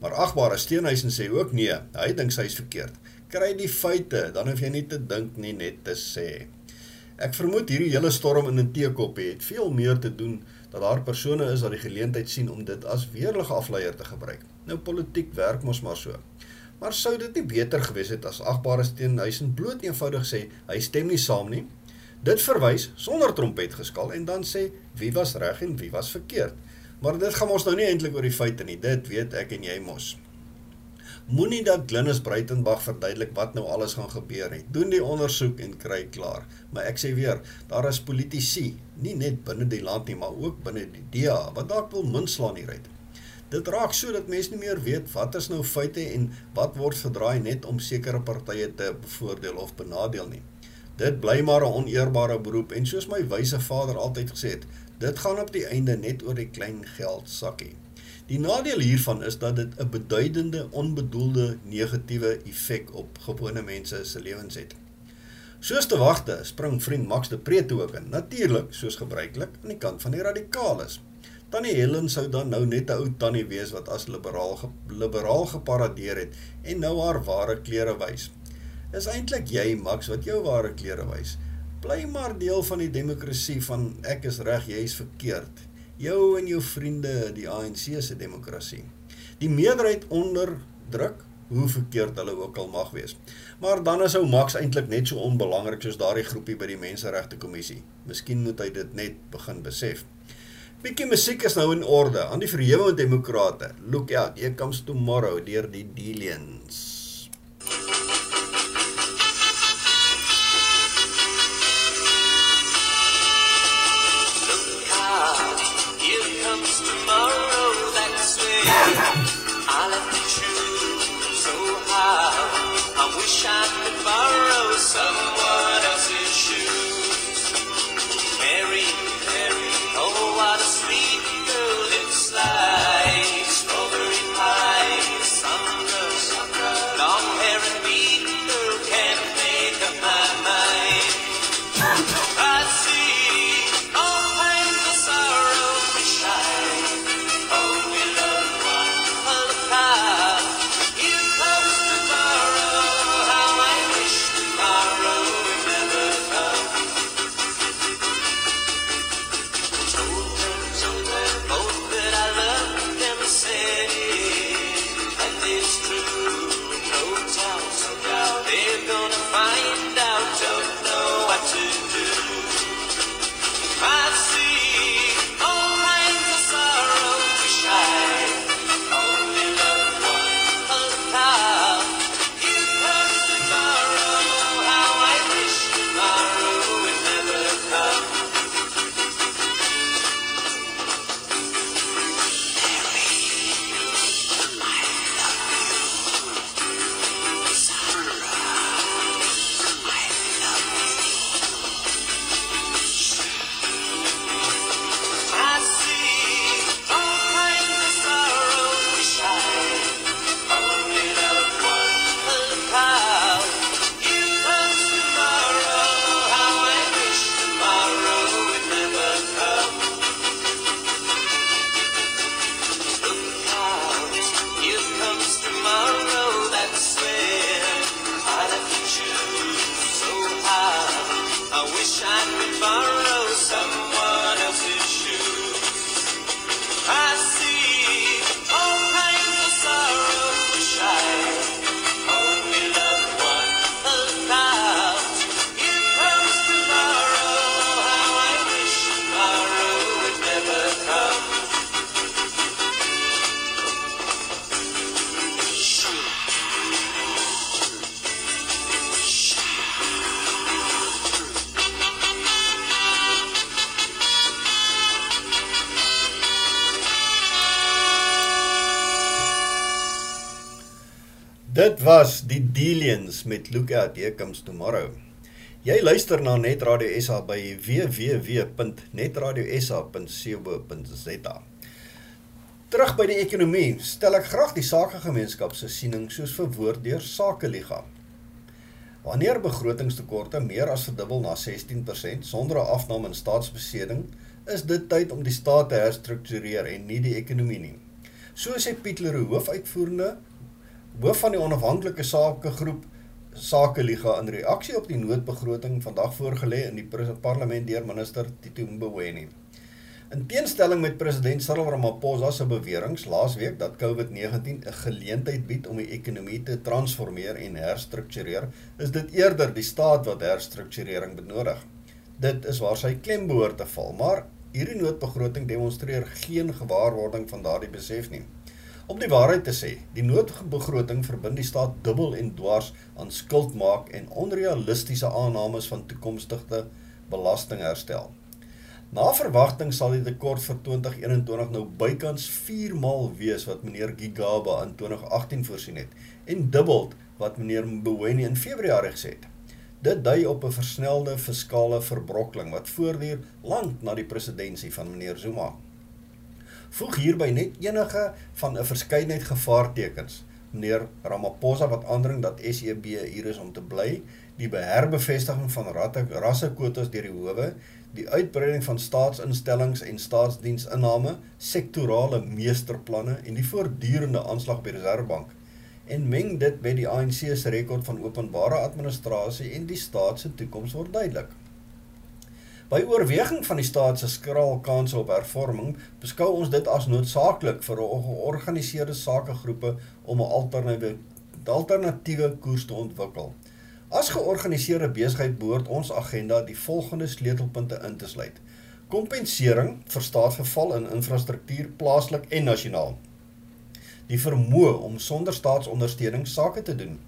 Maar agbare Steenhuisen sê ook nee, hy dink sy is verkeerd. Kry die feite, dan hoef jy nie te dink nie, net te sê. Ek vermoed hierdie hele storm in 'n teekoppie het veel meer te doen dat daar persone is wat die geleentheid sien om dit as weerlige afleier te gebruik. Nou politiek werk mos maar so. Maar sou dit nie beter gewees het as agbare Steenhuisen bloot eenvoudig sê hy stem nie saam nie? Dit verwys sonder trompet geskal en dan sê wie was reg en wie was verkeerd. Maar dit gaan ons nou nie eintlik oor die feite nie. Dit weet ek en jy mos. Moenie dat Glennis Breitenberg verduidelik wat nou alles gaan gebeur nie. Doen die ondersoek en kry klaar. Maar ek sê weer, daar is politici, nie net binne die land nie, maar ook binne die DA wat dalk wil minslaan hieruit. Dit raak so dat mense nie meer weet wat is nou feite en wat word verdraai net om sekere partye te bevoordeel of benadeel nie. Dit bly maar 'n oneerbare beroep en soos my wyse vader altyd gesê het, dit gaan op die einde net oor die klein geld sakkie. Die nadeel hiervan is dat dit 'n beduidende onbedoelde negatiewe effek op gewone mense se lewens het. Soos te wagte, spring vriend Max de Preto ook in. Natuurlik, soos gebruiklik, aan die kant van die radikales. Tannie Helen sou dan nou net 'n ou tannie wees wat as liberaal ge, liberaal geparadeer het en nou haar ware klere wys. Is eintlik jy Max wat jou ware klere wys. Bly maar deel van die demokrasie van ek is reg, jy is verkeerd. Jou en jou vriende, die ANC se demokrasie. Die meerderheid onderdruk hoe verkeerd hulle ook al mag wees. Maar dan is ou Max eintlik net so onbelangrik soos daardie groepie by die Menseregte Kommissie. Miskien moet hy dit net begin besef. Bietjie musiek is nou in orde aan die verhewe demokrate. Look out, here comes tomorrow deur die Delians. I left the shoes so high. I wish I could borrow someone Delians met Look Out Here Comes Tomorrow. Jy luister na Net Radio SA by www.netradiosa.co.za. Terug by die ekonomie, stel ek graag die sakegemeenskap se siening soos verwoord deur Sakeliga. Wanneer begrotingstekorte meer as verdubbel na 16% sonder 'n afname in staatsbesteding, is dit tyd om die staat te herstruktureer en nie die ekonomie nie. So sê Piet Leroux, hoofuitvoerende hoof van die onafhanklike sakegroep Sakeliga in reaksie op die noodbegroting vandag voorgelê in die parlement deur minister Tito Mboweni. In teenstelling met president Cyril Ramaphosa se beweringe laasweek dat COVID-19 'n geleentheid bied om die ekonomie te transformeer en herstruktureer, is dit eerder die staat wat herstrukturering benodig. Dit is waar sy klem behoort te val, maar hierdie noodbegroting demonstreer geen gewaarwording van daardie besef nie. Om die waarheid te sê, die noodbegroting verbind die staat dubbel en dwars aan skuldmaak en onrealistiese aannames van toekomstige belastingherstel. Na verwagting sal die tekort vir 2021 nou bykans 4 maal wees wat meneer Gigaba in 2018 voorsien het en dubbel wat meneer Mboweni in Februarie gesê het. Dit dui op 'n versnelde fiskale verbrokkeling wat voortduur lank na die presidentskap van meneer Zuma. Voeg hierby net enige van 'n verskeidenheid gevaartekens. Meneer Ramaphosa wat aandring dat SEB hier is om te bly, die beherbevestiging van rassekwotas deur die howe, die uitbreiding van staatsinstellings en staatsdiensinname, sektorale meesterplanne en die voortdurende aanslag by die Reserwebank en meng dit met die ANC se rekord van openbare administrasie en die staat se toekoms word duidelik. By oorweging van die staat se skraal kanse op hervorming, beskou ons dit as noodsaaklik vir georganiseerde sakegroepe om 'n alternatiewe alternatiewe koers te ontwikkel. As georganiseerde besigheid behoort ons agenda die volgende sleutelpunte in te sluit: kompensering vir staatsverval in infrastruktuur plaaslik en nasionaal. Die vermoë om sonder staatsondersteuning sake te doen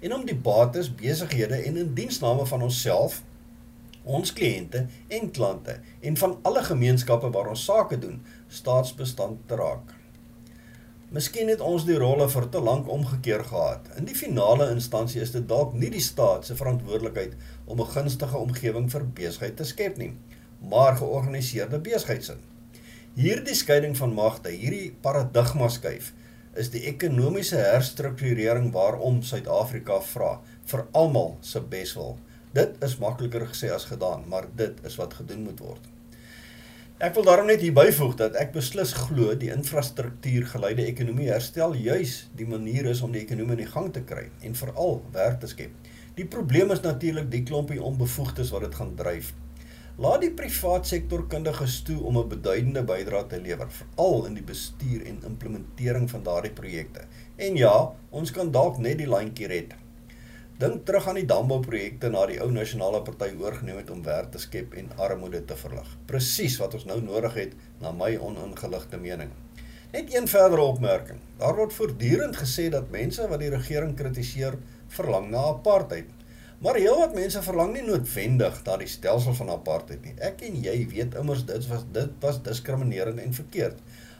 en om die bates, besighede en indiensname van onsself ons kliënte en klante en van alle gemeenskappe waar ons sake doen, staatsbestand te raak. Miskien het ons die rolle vir te lank omgekeer gehad. In die finale instansie is dit dalk nie die staat se verantwoordelikheid om 'n gunstige omgewing vir besigheid te skep nie, maar georganiseerde besigheidsin. Hierdie skeiding van magte, hierdie paradigma skuif, is die ekonomiese herstrukturering waarom Suid-Afrika vra vir almal se beswil. Dit is makliker gesê as gedaan, maar dit is wat gedoen moet word. Ek wil daarom net hier byvoeg dat ek beslis glo die infrastruktuur geleide ekonomie herstel juis die manier is om die ekonomie in die gang te kry en veral werk te skep. Die probleem is natuurlik die klompie onbevoegdes wat dit gaan dryf. Laat die privaat sektor kundiges toe om 'n beduidende bydrae te lewer, veral in die bestuur en implementering van daardie projekte. En ja, ons kan dalk net die lyntjie red. Dink terug aan die dambouprojekte na die ou nasionale party oorgeneem het om werk te skep en armoede te verlig. Presies wat ons nou nodig het na my oningeligte mening. Net een verdere opmerking. Daar word voortdurend gesê dat mense wat die regering kritiseer, verlang na apartheid. Maar heelwat mense verlang nie noodwendig na die stelsel van apartheid nie. Ek en jy weet immers dit was dit was diskriminerend en verkeerd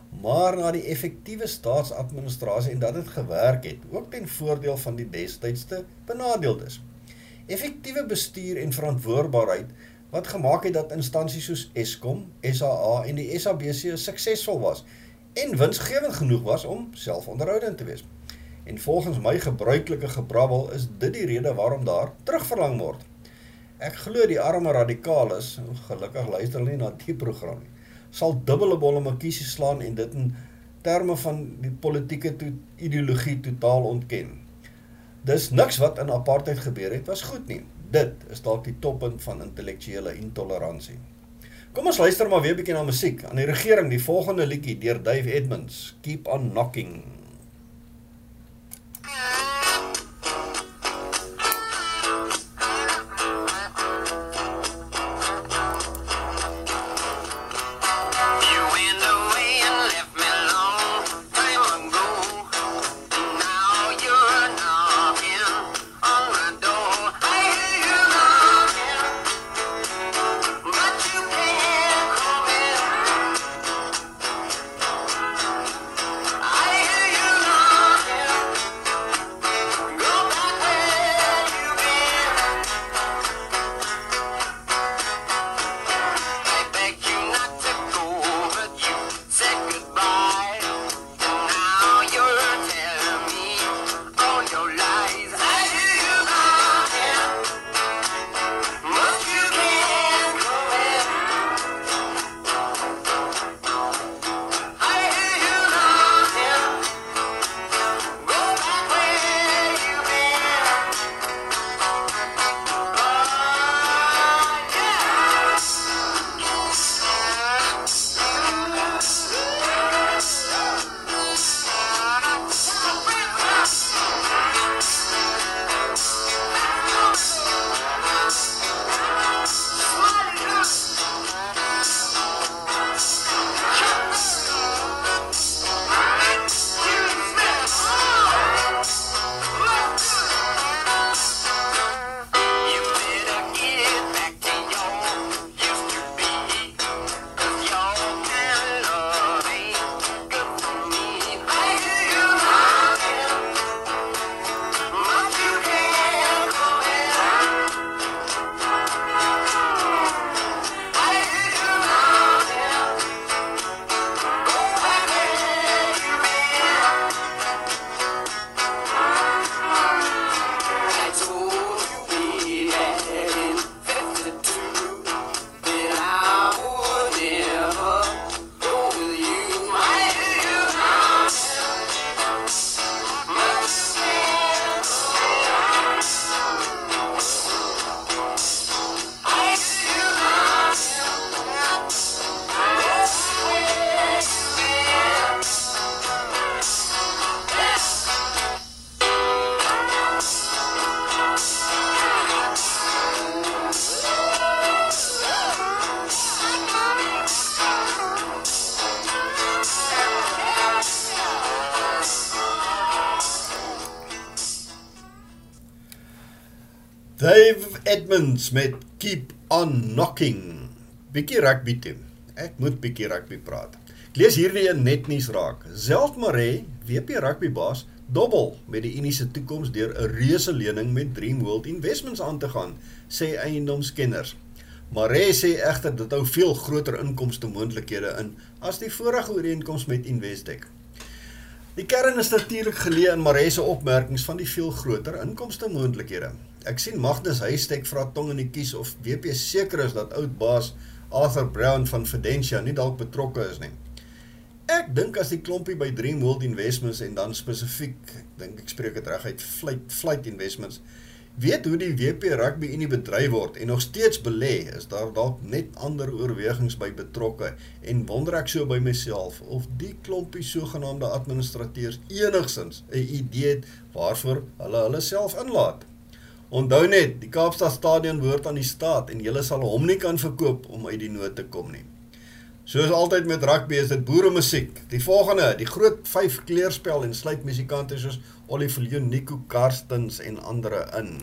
maar na die effektiewe staatsadministrasie en dat dit gewerk het, ook ten voordeel van die destydste benadeeldes. Effektiewe bestuur en verantwoordbaarheid wat gemaak het dat instansies soos Eskom, SAA en die SABC suksesvol was en winsgewend genoeg was om selfonderhoudend te wees. En volgens my gebruikelike gebrabbel is dit die rede waarom daar terugverlang word. Ek glo die arme radikales, gelukkig luister nie na die program nie sal dubbele bolle makiesie slaan en dit in terme van die politieke to ideologie totaal ontken. Dis niks wat in apartheid gebeur het was goed nie. Dit is dalk die toppunt van intellektuele intoleransie. Kom ons luister maar weer 'n bietjie na musiek. Aan die regering die volgende liedjie deur Dave Edmonds, Keep on Knocking. I Edmonds met Keep on Knocking. Bietjie rugby team. Ek moet bietjie rugby praat. Ek lees hierdie een net nuus raak. Zelf Maree, WP rugby baas, dobbel met die Unie se toekoms deur 'n reuse lening met Dream World Investments aan te gaan, sê eiendomskenners. Maree sê egter dit hou veel groter inkomste moontlikhede in as die vorige ooreenkoms met Investec. Die kern is natuurlik geleë in Maree se opmerkings van die veel groter inkomste moontlikhede. Ek sien Magnus Huystek vra tong in die kies of WP seker is dat oud baas Arthur Brown van Fidentia nie dalk betrokke is nie. Ek dink as die klompie by Dream World Investments en dan spesifiek, ek dink ek spreek dit reg uit, Flight Flight Investments, weet hoe die WP rugby in die bedryf word en nog steeds belê, is daar dalk net ander oorwegings by betrokke en wonder ek so by myself of die klompie sogenaamde administrateurs enigsins 'n idee het waarvoor hulle hulle self inlaat. Onthou net, die Kaapstad Stadion behoort aan die staat en julle sal hom nie kan verkoop om uit die nood te kom nie. Soos altyd met rugby is dit boere musiek. Die volgende, die groot 5 kleurspel en sluit musikante soos Oliver Leon, Nico Karstens en ander in.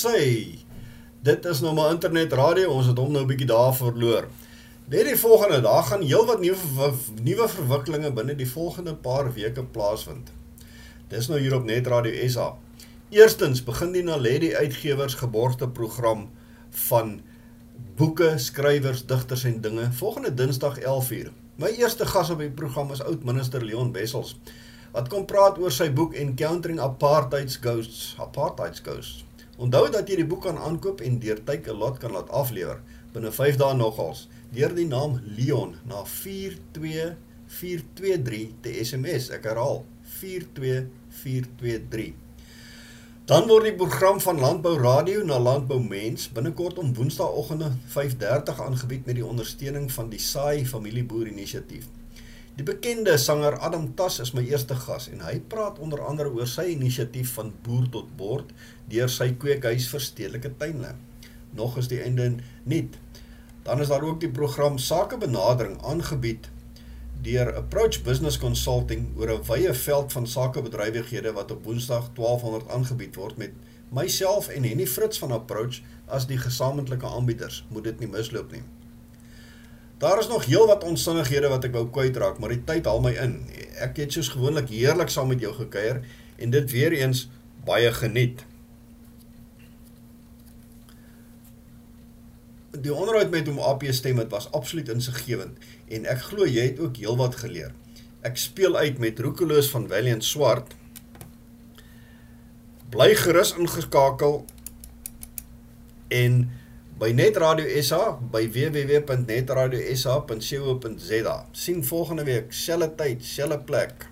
Sê dit is nou maar internet radio, ons het hom nou 'n bietjie daar verloor. Net die volgende, daar gaan heelwat nuwe nuwe verwikkelinge binne die volgende paar weke plaasvind. Dis nou hier op Net Radio SA. Eerstens begin die Naledi Uitgewers geborgteprogram van boeke, skrywers, digters en dinge volgende Dinsdag 11uur. My eerste gas op die program is oud minister Leon Wessels wat kom praat oor sy boek Encountering Apartheid's Ghosts, Apartheid's Ghosts. Onthou dat jy die boek kan aankoop en deur Take a Lot kan laat aflewer binne 5 dae nogals deur die naam Leon na 42 423 te SMS. Ek herhaal 42423. Dan word die program van Landbou Radio na Landbou Mens binnekort om Woensdaagoggende 5:30 aangebied met die ondersteuning van die Saai Familieboer Inisiatief. Die bekende sanger Adam Tas is my eerste gas en hy praat onder andere oor sy inisiatief van boer tot bord deur sy kweekhuis vir stedelike tuine. Nog is die einde nie. Dan is daar ook die program Sakebenadering aangebied deur Approach Business Consulting oor 'n wye veld van sakebedrywighede wat op Woensdag 1200 aangebied word met myself en Henny Fritz van Approach as die gesamentlike aanbieders. Moet dit nie misloop nie. Daar is nog heel wat onsinnighede wat ek wou kwytraak, maar die tyd haal my in. Ek het soos gewoonlik heerlik saam met jou gekuier en dit weer eens baie geniet. Die onderhoud met hom AP stem het was absoluut insiggewend en ek glo jy het ook heelwat geleer. Ek speel uit met Roekeloos van Valiant Swart. Bly gerus ingeskakel en by Net Radio SA by www.netradiosa.co.za. Sien volgende week, selfde tyd, selfde plek.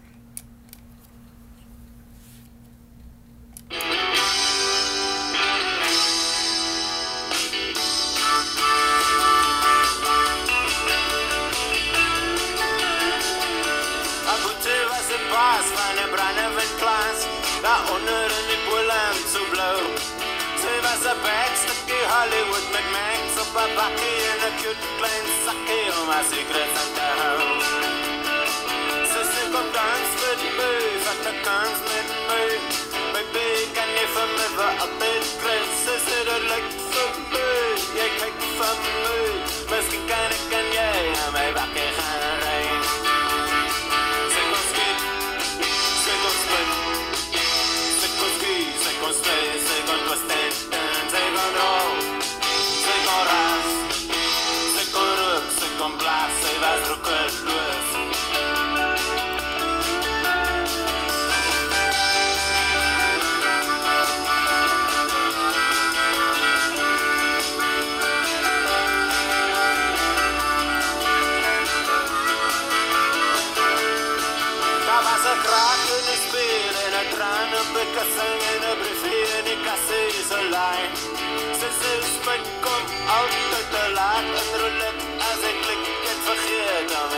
Hollywood met Max op haar bakkie en een cute zakkie om haar secret aan te houden. Ze dans met me, vat de met me. Baby, kan je van me voor altijd krijgen? Ze het lijkt voor me, jij kijkt van me. Misschien kan ik en jij bakkie gaan rijden. Christmas.